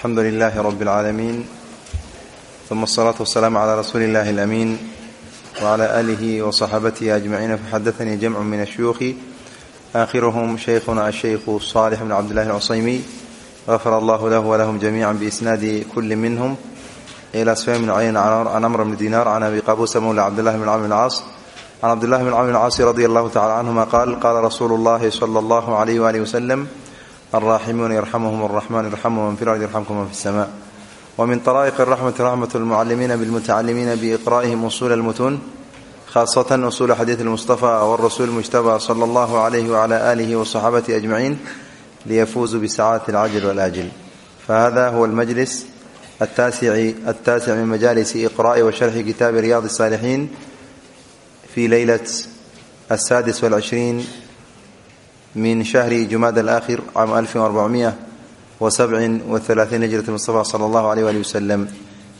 alxamdu lilahi rab اlcaalamiin uma asalaatu wasalaamu cala rasuuli illahi alamiin wcala aalihi waصaxaabatihi ajmaciina faxadaanii jamcu min ashuyuuhi aakhiruhum shaykhuna ashaykhu salix bn cabdillahi alcusaymiy gafar allahu lahu walahum jamiica biisnaadi kuli minhum. Ila sfyan bn cayn can amr bni dinar can abi qabuusa mawla cabdillahi bn camr bn caas can cabdillahi bn camr bn caasi radi allahu tacala canhuma qaal qaala rasuulu llahi sala allahu alayh waalih waslem alraaximuuna yarxamuhum araxman yarxamu man fi lardi yarxamkum man fi sama wmin طrائq الرحmة رحmة المعلimiina bالmتacalimiina بإqra'ihim usul الmتun khاaصة usul xadiiث المصطفى والرasuل المجتبى slى اllه عlيه وعlى آlih وصxaabته أجمعين liyfuzuu bsacاaت الcajل والآجل fahada huwa الmجلس التاسع min majalis إqrاءi وشharxi kitaabi رyاض الصاalحين fi leylaة السادس والعشhرين min shahri jumaad alaakhir caam afin arbac wasabcin waalaaiin hijrat mustafa sala allahu aleyh alih waslem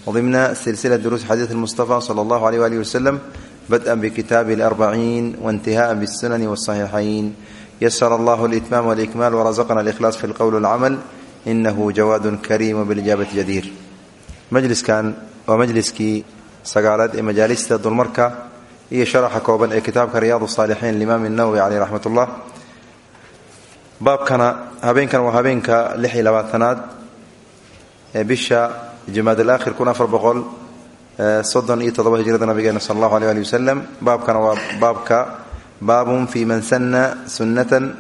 wadimna silsila duruus xadiid mustafa sala allahu aleyh alih waslem bad-an bikitaabi alarbaciin waintihaaan bisunani wasaxiixayn yasara allahu alitmaam walikmaal warasaqna alihlaas fi lqowl walcamal inahu jawaadun kariimu bilijaabati jadiir. Majliskan waa majliskii sagaalaad ee majaalista dulmarka iyo sharaxa kooban ee kitaabka riyaad saalixiin limaam nawowi caleyh raxmat ullah baabkana habeenkan waa habeenka lix iyo labaatanaad ee bisha jamaad alaakhir kun afar boqol soddon iyo toddoba hijrada nabigeena sala allahu aleh ali baabkana waa baabka baabun fi man sanna sunnatan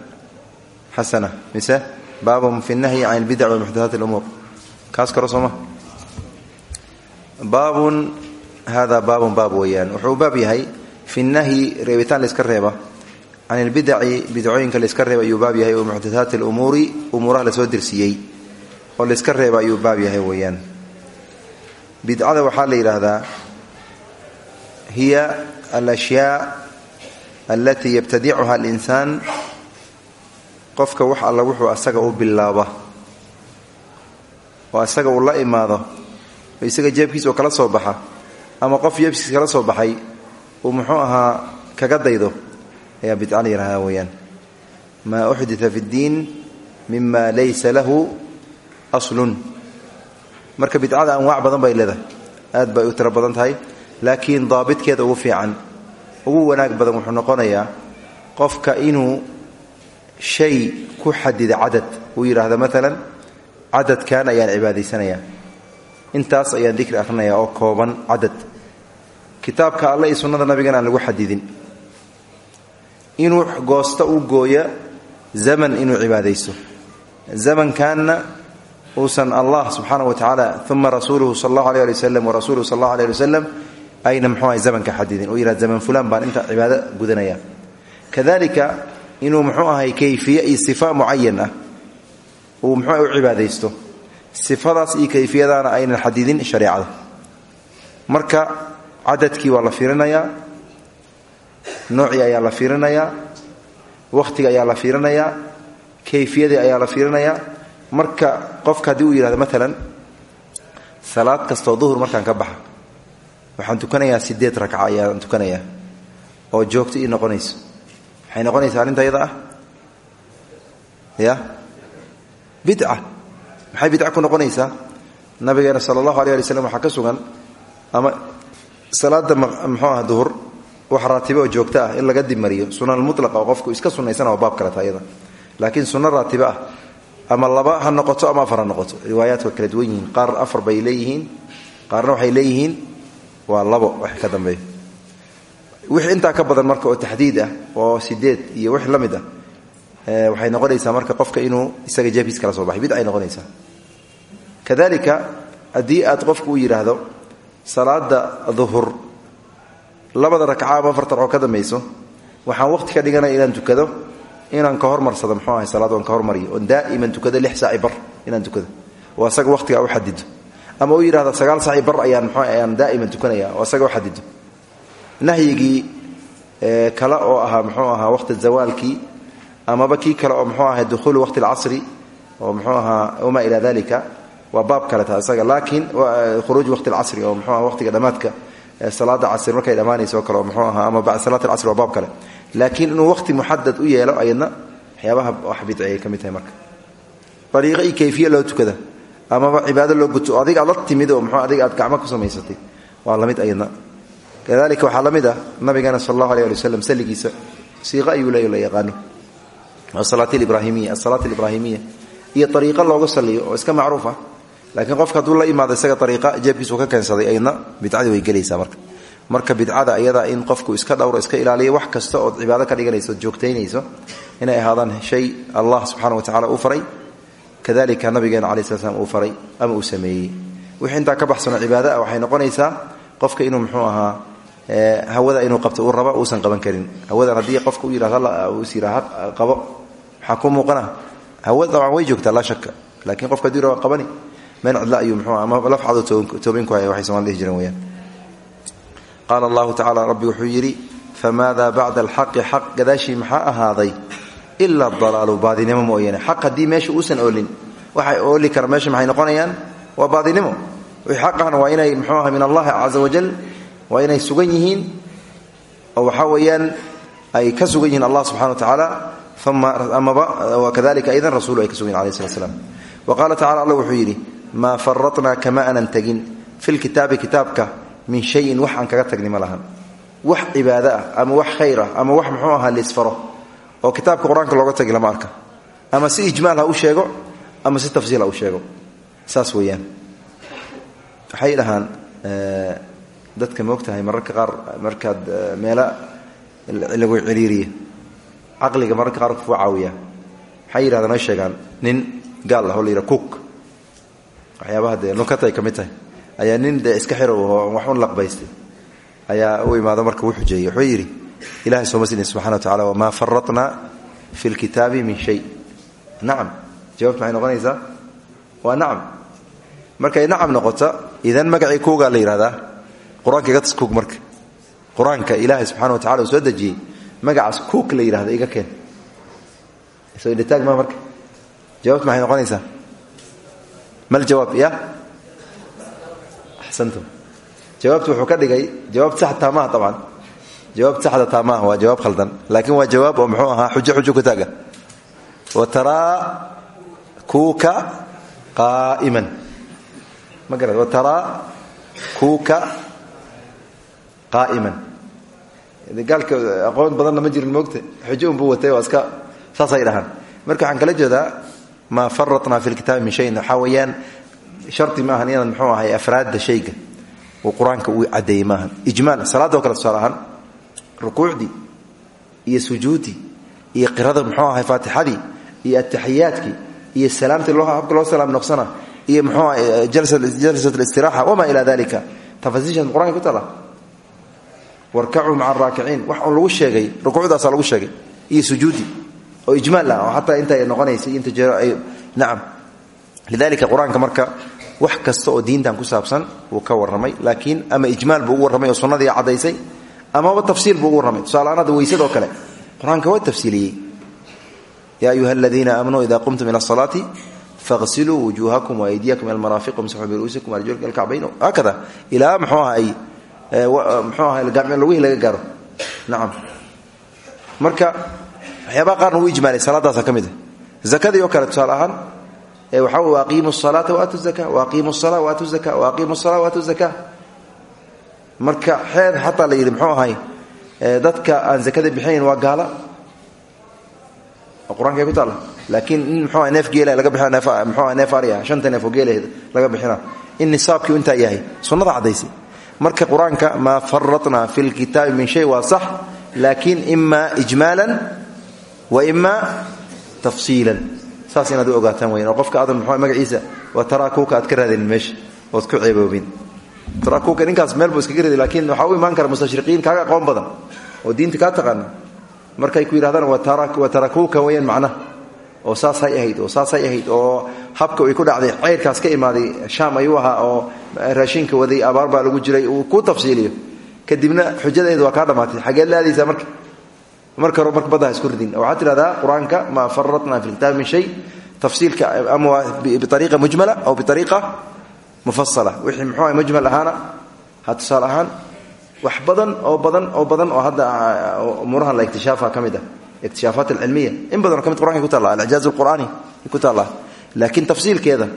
xasana mise baabun fi nahyi can ilbidac walmuxdathaat alumuur kaas karo sooma baabun hada baabun baab weeyaan. Wuxuu baab yahay fi nahyi reebitaan iska reeba can ilbidaci bidcooyinka layska reeba ayuu baab yahay oo muxdathaati alumuuri umuuraha la soo dirsiiyey oo layska reeba ayuu baab yahay weeyaan bidcada waxaa la yidhaahdaa hiya alashyaa alatii yabtadicuha alinsaan qofka wax alla wuxuu asaga u bilaaba oo asaga uu la imaado oo isaga jeebkiis oo kala soo baxa ama qof jeebkiis kala soo baxay uu muxuu ahaa kaga daydo ayaa bidca la yidhahdaa weeyaan. Maa uxdita fi ddiin mima laysa lahu aslun. Marka bidcada anwaac badan bay leedahay. Aad bay u tiro badan tahay laakiin daabitkeeda ugu fiican ugu wanaag badan wuxuu noqonayaa qofka inuu shay ku xadida cadad. Uu yidhaahdo maalan cadadkan ayaan cibaadaysanayaa intaas ayaan dikri akhrinayaa oo kooban cadad. Kitaabka alle iyo sunnada nabigana aan lagu xadidin inuu goosto u gooya zaman inuu cibaadaysto. Zamankanna uusan allah subxaana wa tacaala uma rasuuluhu sal allahu aleh ali waslem warasuuluhu sal allahu aleh ali waslem ayna muxuu ahay zamanka xadidin uu yidhahda zaman fulaan baan inta cibaado gudanaya. Kadalika inuu muxuu ahay kayfiye iyo sifa mucayan ah. Uu muxuu u cibaadaysto. Sifadaas iyo kayfiyadaana aynan xadidin shareecada marka cadadkii waa la fiirinayaa noocii ayaa la fiirinayaa wakhtiga ayaa la fiirinayaa kayfiyadii ayaa la fiirinayaa marka qofka haddii uu yidhahdo maalan salaad kastoo duhur markaan ka baxa waxaan tukanayaa sideed ragca ayaan tukanayaa oo joogto ii noqonayso. Maxay noqonaysaa arrinta yada ah? Ya? Bidca. Maxay bidca ku noqonaysaa? Nabigeena sala allahu alay ali slam waxaa ka sugan ama salaada muxuu ah duhur wax raatibe oo joogto ah in laga dibmariyo sunan mulaqa qofku iska sunaysana waa baab kaleta ayada laakiin sunno raatibe ah ama laba ha noqoto ama afar noqoto riwaayaat waa kala duwan yihiin. Qaar afar bay leeyihiin qaarna waxay leeyihiin waa labo wax ka dambeeyo wixii intaa ka badan marka oo taxdiid ah oo sideed iyo wix la mid ah waxay noqonaysaa marka qofka inuu isaga jeebkiis kala soo baxay. Bidcay noqonaysaa. Kadalika haddii aad qofku u yidhaahdo salaada duhur labada ragca ama afartan oo ka dambayso waxaan waqti ka dhiganaya inaan tukado inaan ka hormarsado mxuu ahay salaad oon ka hormariyo. Oon daa'iman tukado lix saaci bar inaan tukado. Oo asaga waqtigaa xadido ama u yidhahdo sagaal saaci bar ayaan mxuu ayaan daa'iman tukanaya. Oo asaga xadido nahyigii kale oo ahaa muxuu ahaa waqti zawaalkii amaba kii kale oo muxuu ahay dukhuulu waqti alcasri oo muxuu ahaa wamaa ilaa dalika waa baab kaleta isaga. Laakiin khuruuj waqti alcasri oo muxuu aha waqtiga dhammaadka salaada casr markay dhammaanayso kale oo muxuu ahaa ama bacd salaat alcasr waa baab kale. Laakiin inuu waqti muxadad u yeelo ayadna waxyaabaha wax bidci ay ka mid tahay marka. Ariiqo iyo kayfiye loo tukada amaba cibaado loo guto o adig aad la timid oo muxuu adig aad gacmo ku samaysatay waa la mid ayadna. Kadalika waxaa la mid ah nabigeena sal allahu aleh ali waslem salligiisa siiqa ayuu leey la iyo ariiqo looga saliyo iska macruuf laakiin qofka hadduu la imaado isaga ariiqa jeebkiisu ka keensaday ayadna bidcadii way gelaysaa marka. Marka bidcada iyada in qofku iska dhowro iska ilaaliyo wax kasta ood cibaado ka dhiganayso ood joogtaynayso inay ahaadaan shay allah subxaana wa tacala uu faray kadalika nabigeena cala sla slam faray ama uu sameeyey. Wixii intaa ka baxsano cibaado ah waxay noqonaysaa qofka inuu muxuu ahaa hawada inuu qabto uu raba uusan qaban karin. Hawadan haddii qofka u yihahdo is yihah qabo waxaa ku hawada way joogtaa laa shaka laakiin qofka haddii raba qaala allahu tacala rabbi wuxuu yidhi famaada bacda alxaqi xaq gadaashii maxaa ahaaday? Ila dalaalu baadinimo mooyaane xaq haddii meesha uusan oolin waxay ooli kara meesha maxay noqonayaan? Waa baadinimo. Wixii xaqahna waa inay mxuu aha min allahi caza wajal waa inay sugan yihiin oo waxaa weeyaan ay ka sugan yihiin allah subxana wa tacaala amaba kadalika aydan rasuulu ay ka sugan yihiin alayh slat slam wa qaala tacala alla wuxuu yidhi maa faratnaa kama aanan tegin fi lkitaabi kitaabka min shayin wax aan kaga tagni ma lahan. Wax cibaado ah ama wax khayr ah ama wax muxuu ahaa liisfaro oo kitaabka qur'aanka looga tagi lama arka. Ama si ijmaal ha u sheego ama si tafsiil ha u sheego. Saas weeyaan. Waxay dhahaan dadka moogtahay mararka qaar markaad meela lagu ciriiriya waxyaabaha dee nukatay ka mid tahay. Ayaa nin dee iska xirow oo laqbaystay ayaa u imaado marka uu xujeeyey wuxuu yidhi ilahay sooma sidin subxana wa tacala wamaa faratna fi min shay. Nacam jawaabtu maxay noqonaysaa waa nacam markay nacam noqota idan magacii kuugaa la yidhahdaa qur'aanka kuug marka. Qur'aanka ilaahay subxana wa tacala soo dejiyey magacaas kuug la yidhahda iga keen. Soo indhitaag maa marka. Jawaabtu maxay noqonaysaa mal jawaab ya? Axsantum. Jawaabtu wuxuu ka dhigay jawaab sax taamaha abcan jawaab saxda taamaha waa jawaab khaldan. Laakiin waa jawaab oo muxuu ahaa xujo xujo ku taaga. Wa taraa kuuka qaa'iman. Ma garad wa taraa kuuka qaa'iman gaalka aqoon badanna ma jirin moogta xujo unbuu watay waa iska saasay dhahaan. Marka waxaan kala jeedaa maa faratnaa fi lkitaabi min shayin. Waxaa weeyaan shardi maahan inaad muxuu ahay afraadda shayga. Uu qur'aanka uu caddeeyey maahan ijmaal salaadoo kale tusaale ahaan rukuucdii iyo sujuuddii iyo qirada muxuu ahay faatixadii iyo ataxiyaadkii iyo salaamtii habka loo salaam noqsana iyo muxuu ahay jalsat alistiraxa wamaa ilaa dalika tafasiishaas qur'aanka ku tala. Warkacuu maca araakiciin wax un lagu sheegay rukuucdaasaa lagu sheegay. Iyo sujuudi oo ijmaal ah oo xataa inta ay noqonaysay inta jeero ay nacam. Lidalika qur'aanka marka wax kasta oo diintan ku saabsan wuu ka warramay laakiin ama ijmaal buu ugu warramay oo sunnadii caddaysay amaba tafsiil buu ugu warramay. Tusaaleaan hadda weysadoo kale qur'aanka waa tafsiiliyey. Yaa ayuha aladiina aamanuu ida qumtum ila asalaati faqsiluu wujuuhakum waaydiyakum ila almaraafiq wamsaxuu biruusikum arjulka ilkacbayn haakada ilaa muxuu aha ay mxuu aha lugihii laga gaaro. Nacam. Marka waxyaabaha qaarna wuu ijmaalay salaadaasa ka mid a zakadii oo kale tusaale ahaan waxaa wey waaqiimu salaata waatu zaka waaqiimu sala waatu zaka waaqiimu sala waatu zaka marka xeed xataa la yidhi muxuu ahay dadka aan zakada bixinayn waa gaala. Oo qur'aankay ku taalla laakiin in mxuu aha neef geela laga bixina aha neef ari ah shanta neef oo geelaheed laga bixina in nisaabkii intaa yahay. Sunnada caddaysay. Marka qur'aanka maa faratna fi lkitaabi min shay waa sax laakiin ima ijmaalan wa ima tafsiilan. Saas inaad u ogaataan weyan oo qofka aadan mxu magaciisa waa taraakuuka aad ka raadanin meesha ood ku ceeboobin. Taraakuuka ninkaas meel buu iskaga ridi lakiin waxaa u imaan kara mustashriqiin kaaga aqoon badan oo diinta ku yidhahdaan waa weyaan oo saasay ahayd oo saasay ahayd oo habka ay ku dhacday ceyrkaas ka imaaday shaam ayuu ahaa oo raashinka waday abaar baa lagu jiray uu ku tafsiiliyo. Kadibna xujadeedu waa kaa dhammaatay xageed la aadaysaa baddaha isku ridin. Waxaad tidhahdaa qur'aanka maa faratna fi min shay. Tafsiilka ama biariiqa mujmala aw biariiqa mufasala wixii muxuu ah mujmal ahaana? Ha tusaale wax badan oo badan oo badan oo hadda umuurahan la iktishaafha ka mid ah. Iktishaafat alcilmiya in badanoo ka mid qur'anka ku taalla alicjaaz alqur'aani ku taalla laakiin tafsiilkeeda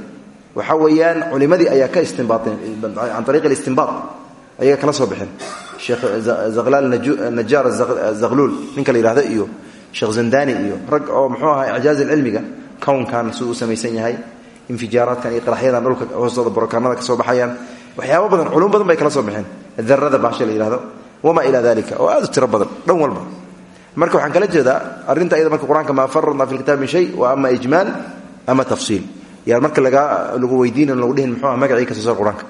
waxa weeyaan culimadii ayaa ka istinbaateen can ariiq alistinbaat ayaga kala soo zaqlaal najaar zaqluul ninka la yihahdo iyo sheekh zandani iyo rag oo muxuu ahaa icjaaz cilmiga kownkan siduu u samaysan yahay infijaaraadkan iyo qaraxyadan dhulka hoostooda borokaanada ka soo baxayaan. Waxyaaba badan culum badan bay kala soo baxeen. Darada baasha la yihahdo wamaa ilaa dalika oo aad u tiro badan dhan walba. Marka waxaan kala jeedaa arrinta iyada marka qur'aanka maa faradna fi lkitaab min shay wa ama ijmaal ama tafsiil. Yaan marka lagu weydiinin lagu dhihin muxuu ah magacii ka soo sar qur'aanka.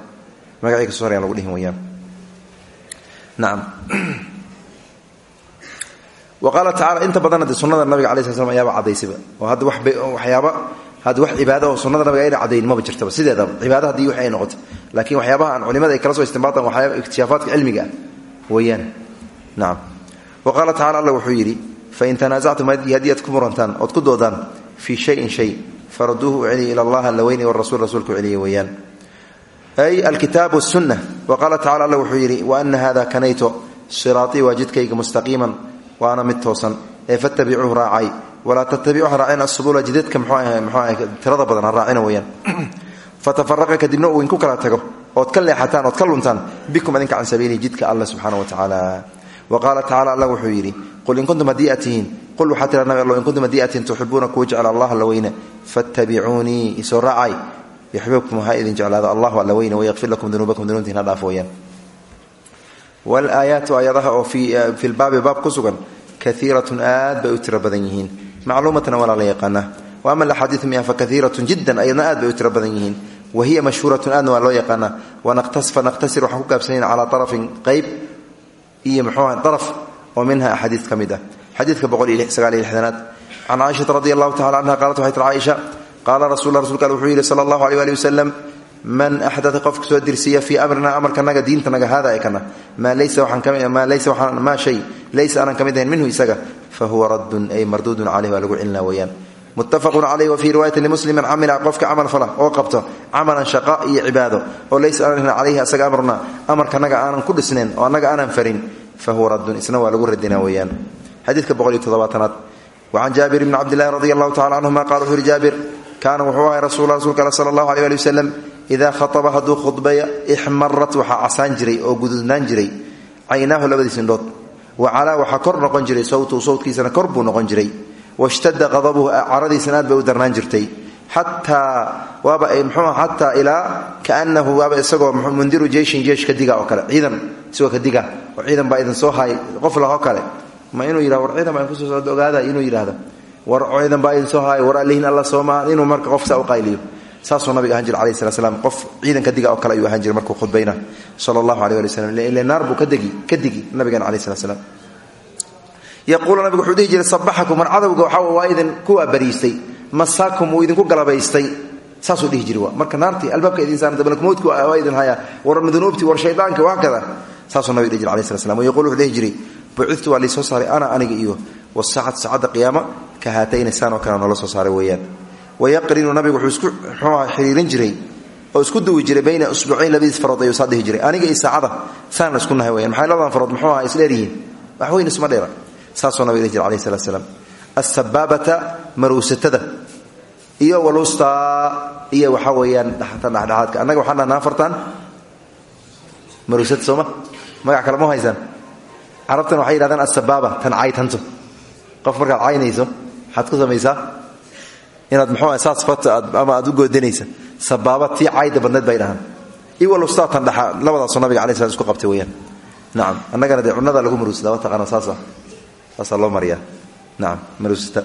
Magacii ka soo sar yaan lagu dhihin wayaan qaala tacala inta badanna dee sunnada nabiga sla slam ayaaba cadaysayba oo hadda wax waxyaaba hadda wax cibaada oo sunnada nabiga ayna cadayn maba jirtaba. Sideedaba cibaada haddii wax ay noqoto laakiin waxyaabaha aan culimada ay kala soo istinbaataan waxyaaba ikhtishaafaadka cilmiga ah. Weeyaan. Nacam wa qaala tacala alla wuxuu yidhi fain tanaasactum haddii aad ku murantaan ood ku doodaan fii shayin shay faraduuhu allah ay alkitaab sunna wa qaala tacala alla wuxuu yidhi wa ana hada kanayto siraatii waa jidkayga mustaqiiman waana mid toosan ee fattabicuuhu raacay walaa tattabicuuha raacina asubula jidadka mxuu tirada badan ha raacina weyaan fatafaraqa kadibna uu inku kala tago ood ka leexataan ood ka luntaan bikum adinka can sabiili jidka alla subxaana wa tacaala wa qaala tacala alla wuxuu yidhi qul in kuntum haddii aad tihiin qul waxaa tira yuxbibkum ha idin jeclaado allahu alla weyne wayaqfir lakum dunuubakum dunuubtiin ha dhaaf weyaan walaayaatu aayadaha oo fi lbaabi baab ku sugan kaiiratun aad bay u tiro badan yihiin macluumatna walaa la yaqaana wa ama alaxaadiiu miha fa kaiiratun jiddan ayadna aad bay u tiro badan yihiin wa hiya mashhuuratun aadna waa loo yaqaana fanaqtasir waxaan ku gaabsanayna calaa arafin qayb iyo mxuuha araf oo minha axaadiis ka mid ah xadiidka boqoliyosagaaliyoxdanaad can caaishata radi allahu tacala canha qaalat waxay tir caaisha qaala rasul rasulka wuxuu yidhi sala allahu aleh ali wasalam man axdaa qofka soo dirsiya fii amrina amarkanaga diintanaga haada ee kana maa maa shay laysa aanan ka mid ahayn minhu isaga fa huwa raddun ay marduudun caleyh waa lagu celina weeyaan. Muttafaqun caleyh wa fii riwaayati limuslimin camila qofka camal fala oo qabto camalan shaqa iyo cibaado oo laysa aanan caleyhi asaga amruna amarkanaga aanan ku dhisnayn oo annaga aanan farin fa huwa raddun isna waa lagu radina weeyaan. Xadiidka boqol iyo toddobaatanaad. Wacan jaabir bni cabdillahi radi allahu tacala qala jaabir kaana wuxuu ahay rasul rasulka al sala allahu aleh ali wasalam idaa khaaba hadduu khudbaya ixmarat waxaa casaan jiray oo gududnaan jiray caynaahu labadiis indhood. Wa calaa waxaa kor noqon jiray sawtuu sawtkiisana kor buu noqon jiray. Washtada qadabuhu caradiisana aad bay u darnaan jirtay. Xataa waaba mxuu xataa ilaa kaanahu waaba isagoo mundiru jeyshin jeesh ka diga oo kale ciidan isagoo ka diga oo ciidan baa idin soo haay qof lahoo kale. Ma inuu yidhah war ciidan ogaada inuu yidhahdo war ciidan baa idin soo haay war alihin alla soomaa inuu marka qof saa u qayliyo. Saasuu nabiga ahaan jir alayh sala slam qof ciidan ka diga oo kale ayuu ahaan jiray markuu khudbayna. Sala allahu aleh ali waslm ile naar buu ka digi nabigeena alayh slat slam yaquulu nabigu wuxuu dhihi jiray sabaxakum waa idin kuwaa bariistay masaakum wuu idinku galabaystay. Saasuu dhihi jiri marka naartii albaabka idin saaran dabalkumowdki waa idin hayaa. War dunuubtii war shaydaanka waa kada saasuu nabiga dhihi jir alayh slat slam wayaqulu wuxuu dhihi jiray bucudtu waa ana aniga iyo wasaacad saacadda qiyaama ka haatayni saan oo kale soo saaray weeyaan. Wayaqrinu nabigu wuxuu isku xiriirin jiray oo isku duwi jiray bayna usbuucayn labadiis farood ayuu saa jiray aniga iyo saacada saan isku nahay weyaan maxay labadan farood? Muxuu aha isdheeryihiin wax weyn isma dheera. Saasuu nabiga dhihi jira alayh salat slam asabaabata maruusatada iyo walustaa iyo waxaa weeyaan tan dhexdhexaadka. Annaga waxaan dhahnaa afartan. Maruusata sooma magac kale ma haysaan. Carabtan waxay yidhahdaan asabaaba tan caytanto qof markaad caynayso maxaad ku samaysaa? Inaad mxuu saas fata ama aad u goodanaysa sabaaba tii cayda bay dhahaan. Iwalustaa tan dhexa labadaasoo nabiga alai slam isku qabtay weyaan nacam annagana dee cunada lagu maruusada wa taqaana saasa saasaa loo mariyaa. Nacam maruusata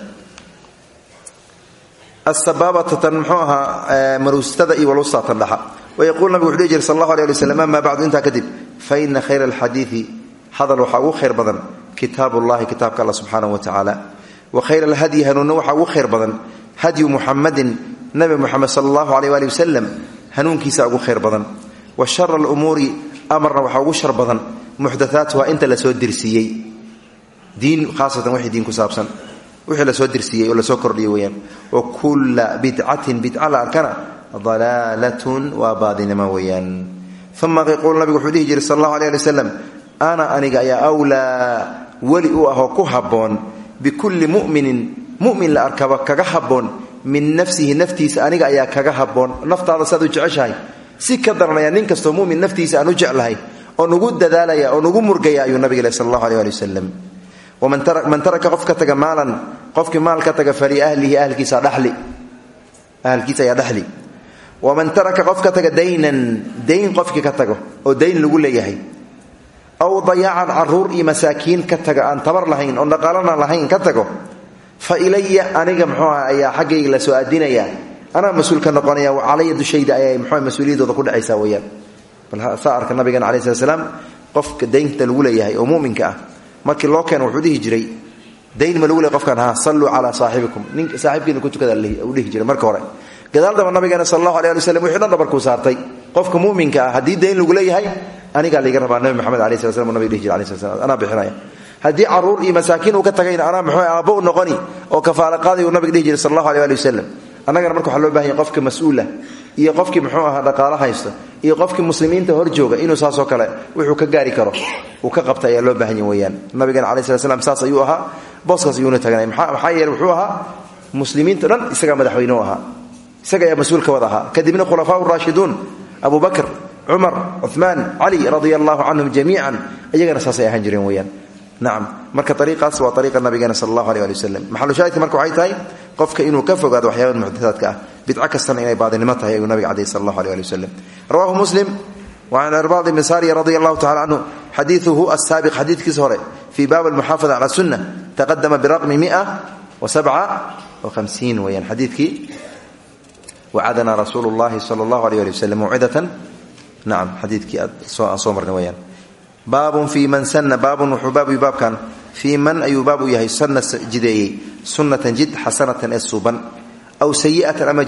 asabaabata tan muxuu ahaa maruustada iyo walustaa tan dhexa wayaquul nabigu wuxu dhihi jiri sal allahu alay ali intaa kadib fa ina khayra alxadiidi hadal waxaa khayr badan kitaab ullahi kitaabka alla subxaanahu wa tacaala wa khayra alhadyi hanuunna waxaa ugu khayr badan hadyu muxamadin nabi muxamed sala allahu aleyh waali wasalam hanuunkiisa ugu khayr badan. Wa shara alumuuri amarna waxaa ugu shar badan muxdathaatuha inta la soo dirsiiyey. Diin khaasatan wixii diin ku saabsan. Wixii la soo dirsiiyey oo la soo kordhiyey weyaan wa kulla bidcatin bidca la arkana dalaalatun waa baadinimo weeyaan. Uma yaquulu nabigu wuxuu sal aleh ali weli u ahoo ku habboon bikulli muminin mumin la arkaba kaga habboon min nafsihi naftiisa aniga ayaa kaga haboon naftaada saad u jeceshahay. Si ka daranaya nin kastoo mumin naftiisa aan jeclahay oo nugu dadaalaya oo nugu murgaya ayuu nabiga leh sal allahu aleh ali wasalam man taraka qof ka taga maalan qofkii maal ka taga faliahlihi ahlkiisa ayaa dhexli waman taraka qof ka taga daynan dayn qofkii ka tago oo dayn lagu leeyahay aw dayaacan carruur iyo masaakiin ka taga tabar lahayn oo dhaqaalana lahayn ka fa ilaya aniga muxuu ah ayaa xaggayga la soo aadinaya. Anaa mas'uul ka noqonaya calaya dushayda ayay muxuu mas'uuliyadooda ku dhacaysaa weyaan bal saa arka nabigan calayi slat slaam qofka daynta lagu leeyahay oo muminka ah markii loo keeno wuxuu dhihi jiray dayn ma qofkan ha salluu calaa saaxibikum. Nin saaxibkiina ku tukada u dhihi jiray marka hore. Gadaal daba nabigeena sal allahu alay wixii dhan dhabarkuu saartay. Qofka muminka ah haddii dayn lagu anigaa layga rabaa nabi maxamed alai sla slam nabig dhihi slam anaa bixinaya. Haddii carruur iyo masaakiin uu ka tagayna anaa muxuu aabbo u noqoni oo kafaala qaaday uu nabiga dhihi jiray sal allahu marka waxaa loo baahan yahy qofka mas'uula iyo qofkii muxuu ahaa dhaqaalo haysta iyo qofkii muslimiinta hor jooga inuu saasoo kale wuxuu ka gaari karo. Uu ka qabta loo baahan yahy weyaan nabigeena alai slat slam saas ayuu ahaa booskaas ayuuna tagnay. Maxaa yeele wuxuu ahaa cumar cumaan cali radia allahu canhum jamiican saasay ahaan jireen weyaan nacam marka ariiqaas waa ariiqa nabigeena sal allahu aleh ali wasalam maxalushaahidka marka waxay tahay qofka inuu ka fogaado waxyaabada muxdathaadka ah bidco kastana inay baadinimo tahay nabiga cadey sal allahu aleh ali rawahu muslim wacan irbaad ibni saariya radi allahu tacala canhu xadiiuhu asaabiq xadiidkiisa hore fii baab almuxaafada cala sunna taqadama biraqmi mia wa sabca wa hamsiin weyaan xadiidkii wacadana rasuulu llahi sala allahu aleh ali nacam xadiidkii aad aan soo marnay weyaan baabun fii man sanna baabun wuxuu baab yu baabkan. Fii man ayuu baab u yahay sanna jideeyey. Sunnatan jid xasanatan ee suuban. Aw sayi'atan ama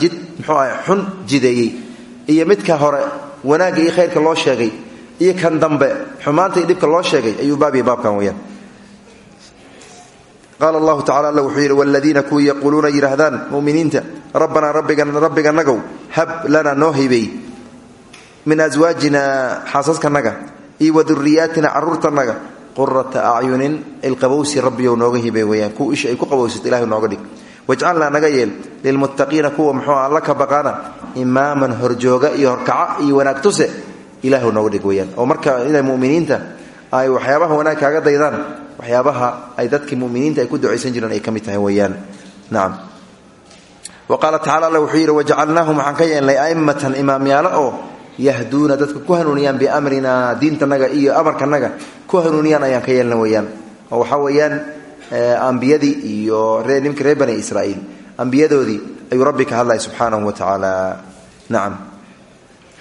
midka hore wanaagga khayrka loo sheegay iyo kan dambe xumaanta iyo loo sheegay ayuu baab yahay baabkan weyaan qaala allahu tacala alla wuxuu yidhi waladiina kuwii yaquuluuna yidhaahdaan muminiinta rabbanaa rabbiganagow hab lana noo hibeey min aswaajina xaasaskanaga iyo wa duriyaatina caruurtanaga qurata acyunin ilqabowsi rabbiyow nooga kuwa isha ku qabowsat ilahay nooga dhig. Wajcalnaa naga yeel lilmuttaqiina kuwa muxuu alla ka baqaana imaaman horjooga iyo horkaca iyo wanaag tuse ilaahu nooga dhig weyaan oo marka inay muminiinta ay waxyaabaha wanaag kaaga waxyaabaha ay dadkii muminiinta ay ku ducaysan jireen ay ka mid tahay weyaan nacam wa qaala tacala alla wuxuu yidhi wajacalnaahum waxaan yahduuna dadka ku hanuuniyaan biamrina diintanaga iyo amarkanaga ku hanuuniyaan ayaan ka yeelna weyaan oo waxaa weeyaan ambiyadii iyo ninkii reer bani israaiil. Ambiyadoodii ayuu rabbi ka subxaanahu wa tacaala nacam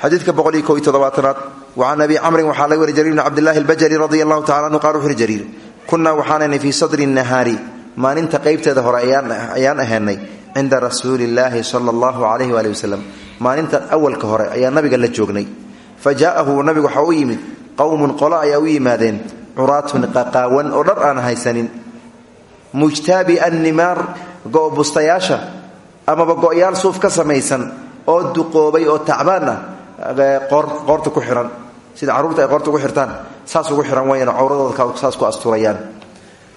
xadiidka boqol iyo ko iyo toddobaatanaad. Wacan abi camrin waxaa laga wari jariir bn cabdillahi albajali radia allahu tacala anhu qaal wuxu uhi jariir. Kunnaa waxaanaynay fii sadri nahaari maalinta qaybteeda hore ayaan ahaynay cinda rasuuli illaahi sala allahu calayhi waali wasalam maalinta awalka hore ayaa nabiga la joognay. Fa jaa'ahu nabigu waxaa u yimid qowmun qolo ayaa u yimaadeen curaatun qaqaawan oo dhar aan haysanin. Mujtaabi annimaar go'bustayaasha amaba go'yaal suuf ka samaysan oo duqoobay oo tacbaan ah qoorta ku xihan sida carruurta ay qoorta ugu xirtaan saas ugu xihan wayaan cawradooda saas ku asturayaan.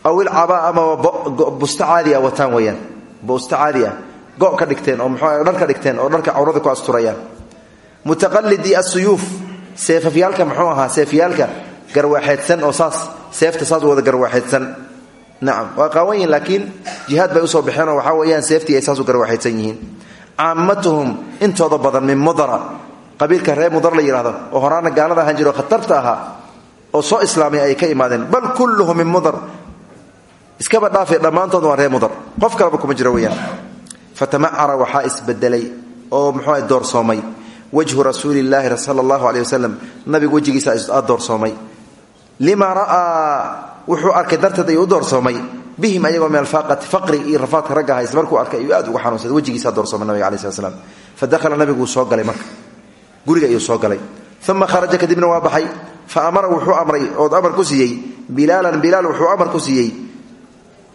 Aw ilcabaa amaba busta caadi wataan weyaan busta go ka dhigteen oo mxuu dhar ka dhigteen oo dharka cawrada ku asturayaan. Mutaqalidii asuyuuf seefafyaalka muxuu ahaa seefyaalka garwaaxeedsan oo saas seefta saas wada garwaaxeedsan. Nacam waa qaawan yihiin laakiin jihaad bay u soo baxeen oo waxaa weeyaan ay saas u garwaaxeedsan yihiin. Caamatuhum intooda badan min mudara qabiilka reer mudar la yidhahdo oo horaana gaalada ahaan jiro oo khatarta ahaa oo soo islaamay ay ka imaadeen bal kulluhum min mudar. Iskaba dhaafe dhammaantood waa reer mudar. Qof kaleba kuma jiro fatamacara waxaa isbedelay oo muxuu ah doorsoomay wajhu rasuulillaahi sala allahu aleyh wasalam nabigu wejigiisa doorsoomay. Lima ra'aa wuxuu arkay darteed u doorsoomay. Bihim ayagoo min alfaaqati faqri iyo rafaadka ragga arkay ayuu aad uga xanuunsaday wejigiisaa doorsoomay nabiga alai slat slam fa dakhala nabigu wuu soo galay marka. Guriga ayuu soo galay. Uma kharaja kadibna waa baxay. Fa amara wuxuu amray ood amar ku siiyey. Bilaalan bilaal wuxuu amar ku siiyey.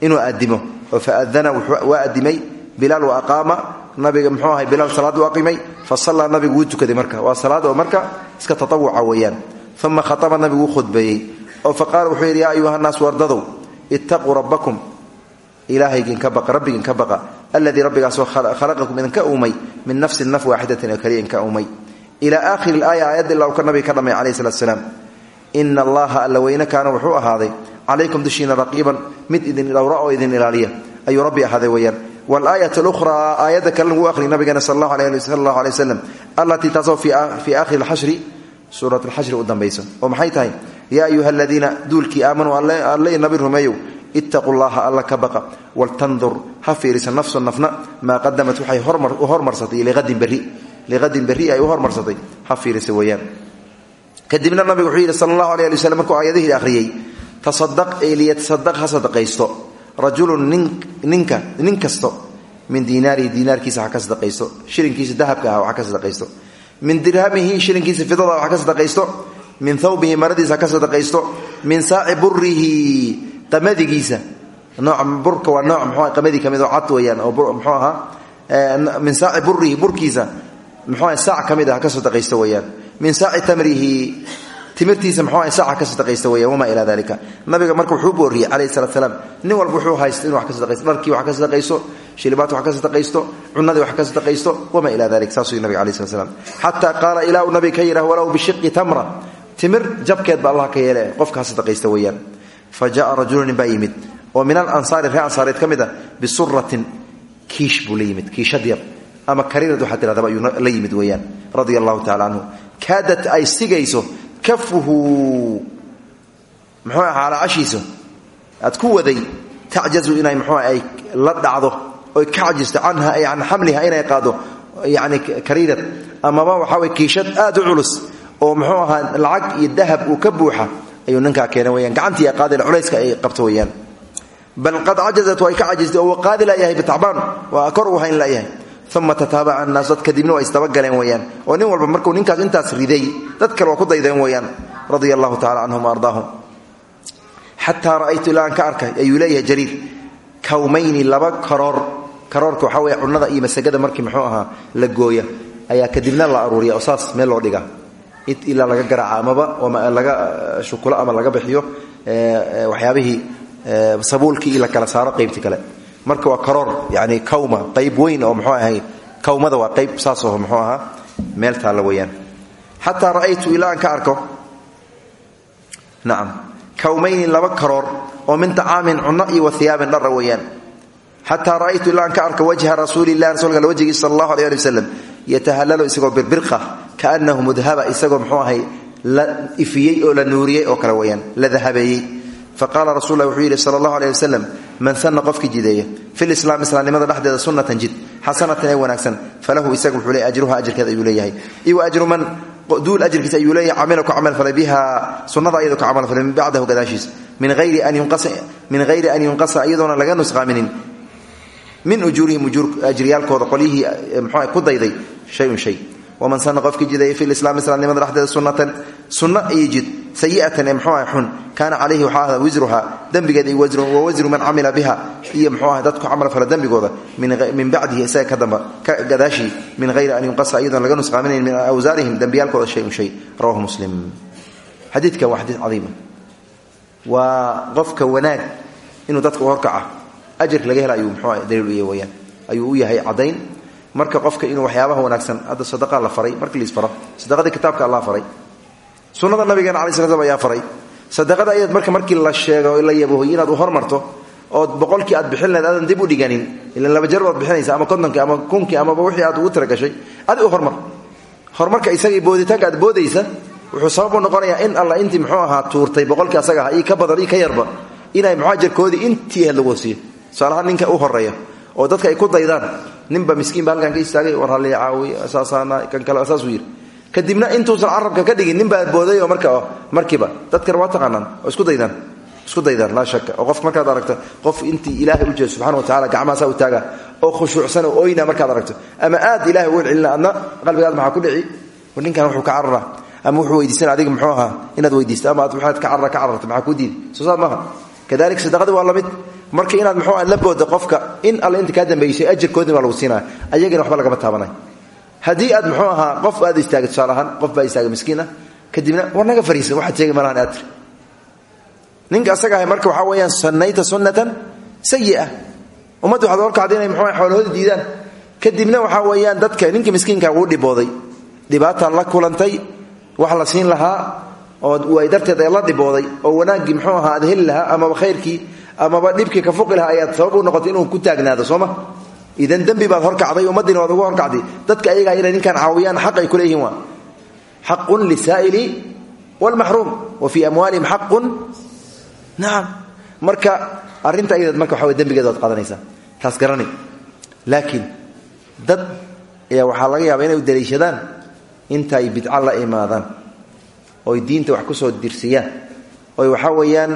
Inuu addimo oo faadana waa addimay bilaal wa aqaama. Nabiga mxuu ahay bilaal salaad u aqimay. Fa sallaa nabigu wuu tukaday marka. Waa salaad oo marka iska tatawuca weeyaan. Uma khataba nabigu khudbeeyey. Oo fa qaala wuxuu yidhi yaa ayuha nnaas wardadow ittaquu rabbakum. Ilaahaygiinka baqa rabbigiinka baqa. Alladii rabbigaasoo khalaqakum idinka uumay min nafsin naf waaxidatin oo kaliya idinka uumay. Ilaa aakhiri aaya aayadda ilaa ka nabiga ka dhamay salaam. Ina allaha alla weyne wuxuu ahaaday calaykum dushiina raqiiban mid idin dhowra oo idin ilaaliya. Ayuu rabbi ahaaday weeyaan walaayat lukhraa aayadda kale lagu ahriy nabigeena sal allahu alay wasalam allatii taasoo fii aakhiri lxashri suurat lxashri u dambayso. Oo maxay tahay? Yaa ayuha aladiina duulkii aamanuu alle nabi rumeeyow ittaquu llaha alla ka baqa. Waltandur ha fiirisa nafsu nafna maa qadamat waxay hormarsatay liqadin berri. Ay u hormarsatay. Ha fiirisa weeyaan. Kadibna nabigu wuxuu yidhi sal allahu alay ali waslm markuu aayadihii akhriyey tasadaq ee rajulun ninka nin kasto min diinaarihi diinaarkiisa ha ka sadaqaysto shilinkiisa dahabka ah ha ka sadaqaysto min dirhamihi shilinkiisa fidada ha ka sadaqaysto min thawbihi maradiisa ka sadaqaysto min saaci burihi qamadigiisa nooc burka waa nooc mxu qamadi ka mid oo cad weeyaan oo mxuu ahaa min saaci burihi burkiisa mxuu saac ka mid ah ka sadaqaysto weeyaan. Min saaci timirtiisa mxuu aha saaca ka sadaqaysto weyan wamaa ilaa dalika nabiga marka wuxuu booriyey calayhi salatu salaam nin walba wuxuu haysta inu wax ka sadaqaysto dharkii wax ka sadaqaysto shilimaadka wax ka sadaqaysto cunadii wax ka sadaqaysto wamaa ilaa dalik saasuu nabiga alayh slat slam xataa qaala ilaa uu nabiga ka yidhah walow bishiqi tamra. Timir jabkeed ba allah ka yeele qofka ha sadaqaysta weeyaan. Fa jaaa rajulu nin min alansaari reer ansaareed ka mid a bisuratin kiish buu la ama kariirad waxaa la yimid weeyaan radia allahu tacala canhu ay sigayso kafuhu. Muxuu aha alaashiisa aad ku waday tacjazu inay muxuu ay la dhacdo oy ka cajisto canha ay can xamliha inay qaado yani kariirad. Amaba waxaa way kiishad aad u culus oo muxuu ahaa lacag iyo dahab uu ka buuxa ayuu ninkaa keena weyaan gacantii qaadil culayska ay qabto weyaan bal qad cajazat way ka cajistay oo qaadi layahay bitacbaan. Waa kor u hayn layahay uma tataabaca annaas dad kadibna waa isdabagaleen weyaan oo nin walba markuu ninkaas intaas riday dad kale ku daydeen weyaan radia allahu tacala ardaahum. Xataa ra'aytu ilaa ka arkay ayuu leeyahay jariir laba karoor. Karoorka waxaa weeye cunnada iyo masagada markii muxuu ahaa la gooya. Ayaa kadibna la aruuriya oo meel loo dhiga ilaa laga garaaca amaba laga shukulo ama laga bixiyo waxyaabihii sabuulkii la kala saaro qaybtii kale marka waa karoor yani kawma qayb weyn oo mxuu ahay kawmada waa qayb saasoo mxuu ahaa meel taalla weyaan xataa ra'aytu ilaa ka arko nacam kawmayni laba karoor oo min طacaamin cunno wa hiyaabin dhara weeyaan. Xataa ra'aytu ilaa ka arko wajha rasuulilah rasuulka alle wajgiisa sal allahu alay ali isagoo birbirqa kaanahu mudhaba isagoo mxuu ahay la ifiyey oo la nuuriyey oo kale weyaan la dahabeeyey faqaala rasul lah wuxuu yidhi sal man sana qofkii jideeya filislaam islaamnimada dhexdeeda sunnatan jid xasanatan ee wanaagsan falahu isaga wuxuu leey ajruha ajirkeed ayuu leeyahay. Iyo ajru man duul ajirkiisa ayuu leeyahay camila ku camal falay biha sunnada iyadoo ka camal falay min bacdahu gadaashiisa min hayri an yunqasa iyadoona laga nusqaaminin. Min ujuurihim ajriyaalkooda qolyihii mxu ku dayday shayun shay. Waman sana qofkii jideeya fi lislaam islaamnimada dhexdeeda sunnatan sunno iyo jid sayi'atan ee mxuu aha xun. Kaana calayhi waxaa ahda wisruha dembigeeda iyo wa wasru man camila biha. Iyo mxuu aha dadku camal fala dembigooda min bacdihi isaga ka damba ka gadaashii. Min hayri an yunqasa iyadoon laga nusqaaminayn min awsaarihim. Dembiyaalkooda shayun shay. Rawahu muslim. Xadiidkan waa xadiid cadiima waa qofka wanaag inuu dadka u horkaca. Ajir laga hela ayuu mxuu daliil u yahy weyaan ayuu u yahay caddayn. Marka qofka inuu waxyaabaha wanaagsan hadda sadaqa la faray markii laisfaro sadaqadii kitaabka allah faray sunnada nabigeena alai sla ayaa faray. Sadaqada ayad marka markii la sheego la yabohoy inaad u hormarto ood boqolkii aad bixin lahed aadan dib u dhiganin ilan laba jar baad bixinaysa ama kontonkii ama kunkii amaba wixii aad ugu talagashay adi u hormar. Horumarka isagii booditaanka aad boodaysa wuxuu sabab u noqonayaa in alla intii muxuu ahaa tuurtay boqolkii asaga aha io ka badan io ka yarba inay muxaajarkoodii intii ahed lagu wasiiyo tusaalahaan ninka u horreeya oo dadka ay ku daydaan ninba miskiin ba istaagay war halli caawi saasaana kan kale saasuu yidhi kadibna intuusan carabka ka dhigin nin baa booday oo marka markiiba dadkana waa taqaanaan isku daydaan isku daydaan laa shaka oo qof markaad aragto qof intii ilaahay u jeedo subxana wa tacala gacmahaasaa u taaga oo khushuucsan oo oyna markaad aragto ama aad ilahay ugu celcelina adna qalbigaad maxaa ku dhici? War ninkan wuxuu ka carara ama wuxuu weydiisan adiga muxuu ahaa inaad weydiisto ama aad waxaad ka carara ka cararta maxaa kuu diidi? Soo saad kadalik sadaqadii waa la mid marka inaad muxuu la booda qofka in alle inta kaa dambeysay ajarkoodin waa lagu siinaya ayagana waxba lagama taabanay haddii aad muxuu ahaa qof aad istaagay tusaale ahaan qof baa istaagay miskiin kadibna war naga fariisa waxaad sheegi malahan aad ninka asaga ahay marka waxaa sannayta sunnatan sayi'a ummadda waxaad horkacda inay muxuu xoolahooda diidaan. Kadibna waxaa weeyaan dadka ninkii miskiinka wuu dhibooday. Dhibaataan la kulantay wax la siin lahaa oo ay darteed la dhibooday oo wanaaggii muxuu ahaa aad heli lahaa amaba khayrkii amaba dhibkii ka fuqi lahaa ayaad sabab u noqotay inuu ku taagnaado sooma idan dembi baad horkacday ummaddiina waad ugu horkacday dadka ayagaa inay ninkaan caawiyaan xaq ay ku leeyihiin waa xaqun lisaa'ili wlmaxruum wa fii amwaalihim xaqun. Nacam marka arrinta ayadaad marka waxa dembigeeda waad taas garani. Laakiin dad ayaa waxaa laga yaabaa inay u daliishadaan inta ay bidca la imaadaan oy diinta wax ku soo dirsiyaan oy waxaa weeyaan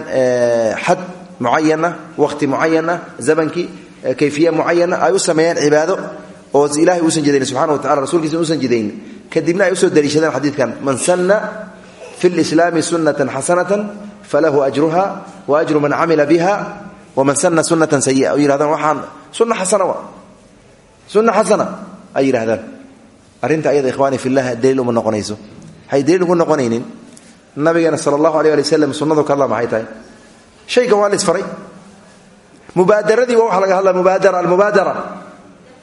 xad mucayana wakhti mucayana zamankii kayfiya mucayana ay u sameeyaan cibaado oo ilahay uusan jidayn subxana wa tacala rasuulkiisa usan jidayn. Kadibna ay u soo daliishadaan xadiidkan man sanna fi lislaami sunnatan xasanatan falahu ajruha wa ajru man camila biha waman sanna sunnatan sayia o yihahdaan waxaan sunna xasana wa? Sunna xasana ay yidhahdaan arrinta ayada ikhwaani fillah daliil uma noqonayso. Waxay daliil ugu noqonaynin. Nabigeena sala allahu alay ali sunnadu ka hadla maxay tahay. Shaygan waa lisfaray mubaadaradiiba waxaa laga hadlaya mubaadara almubaadara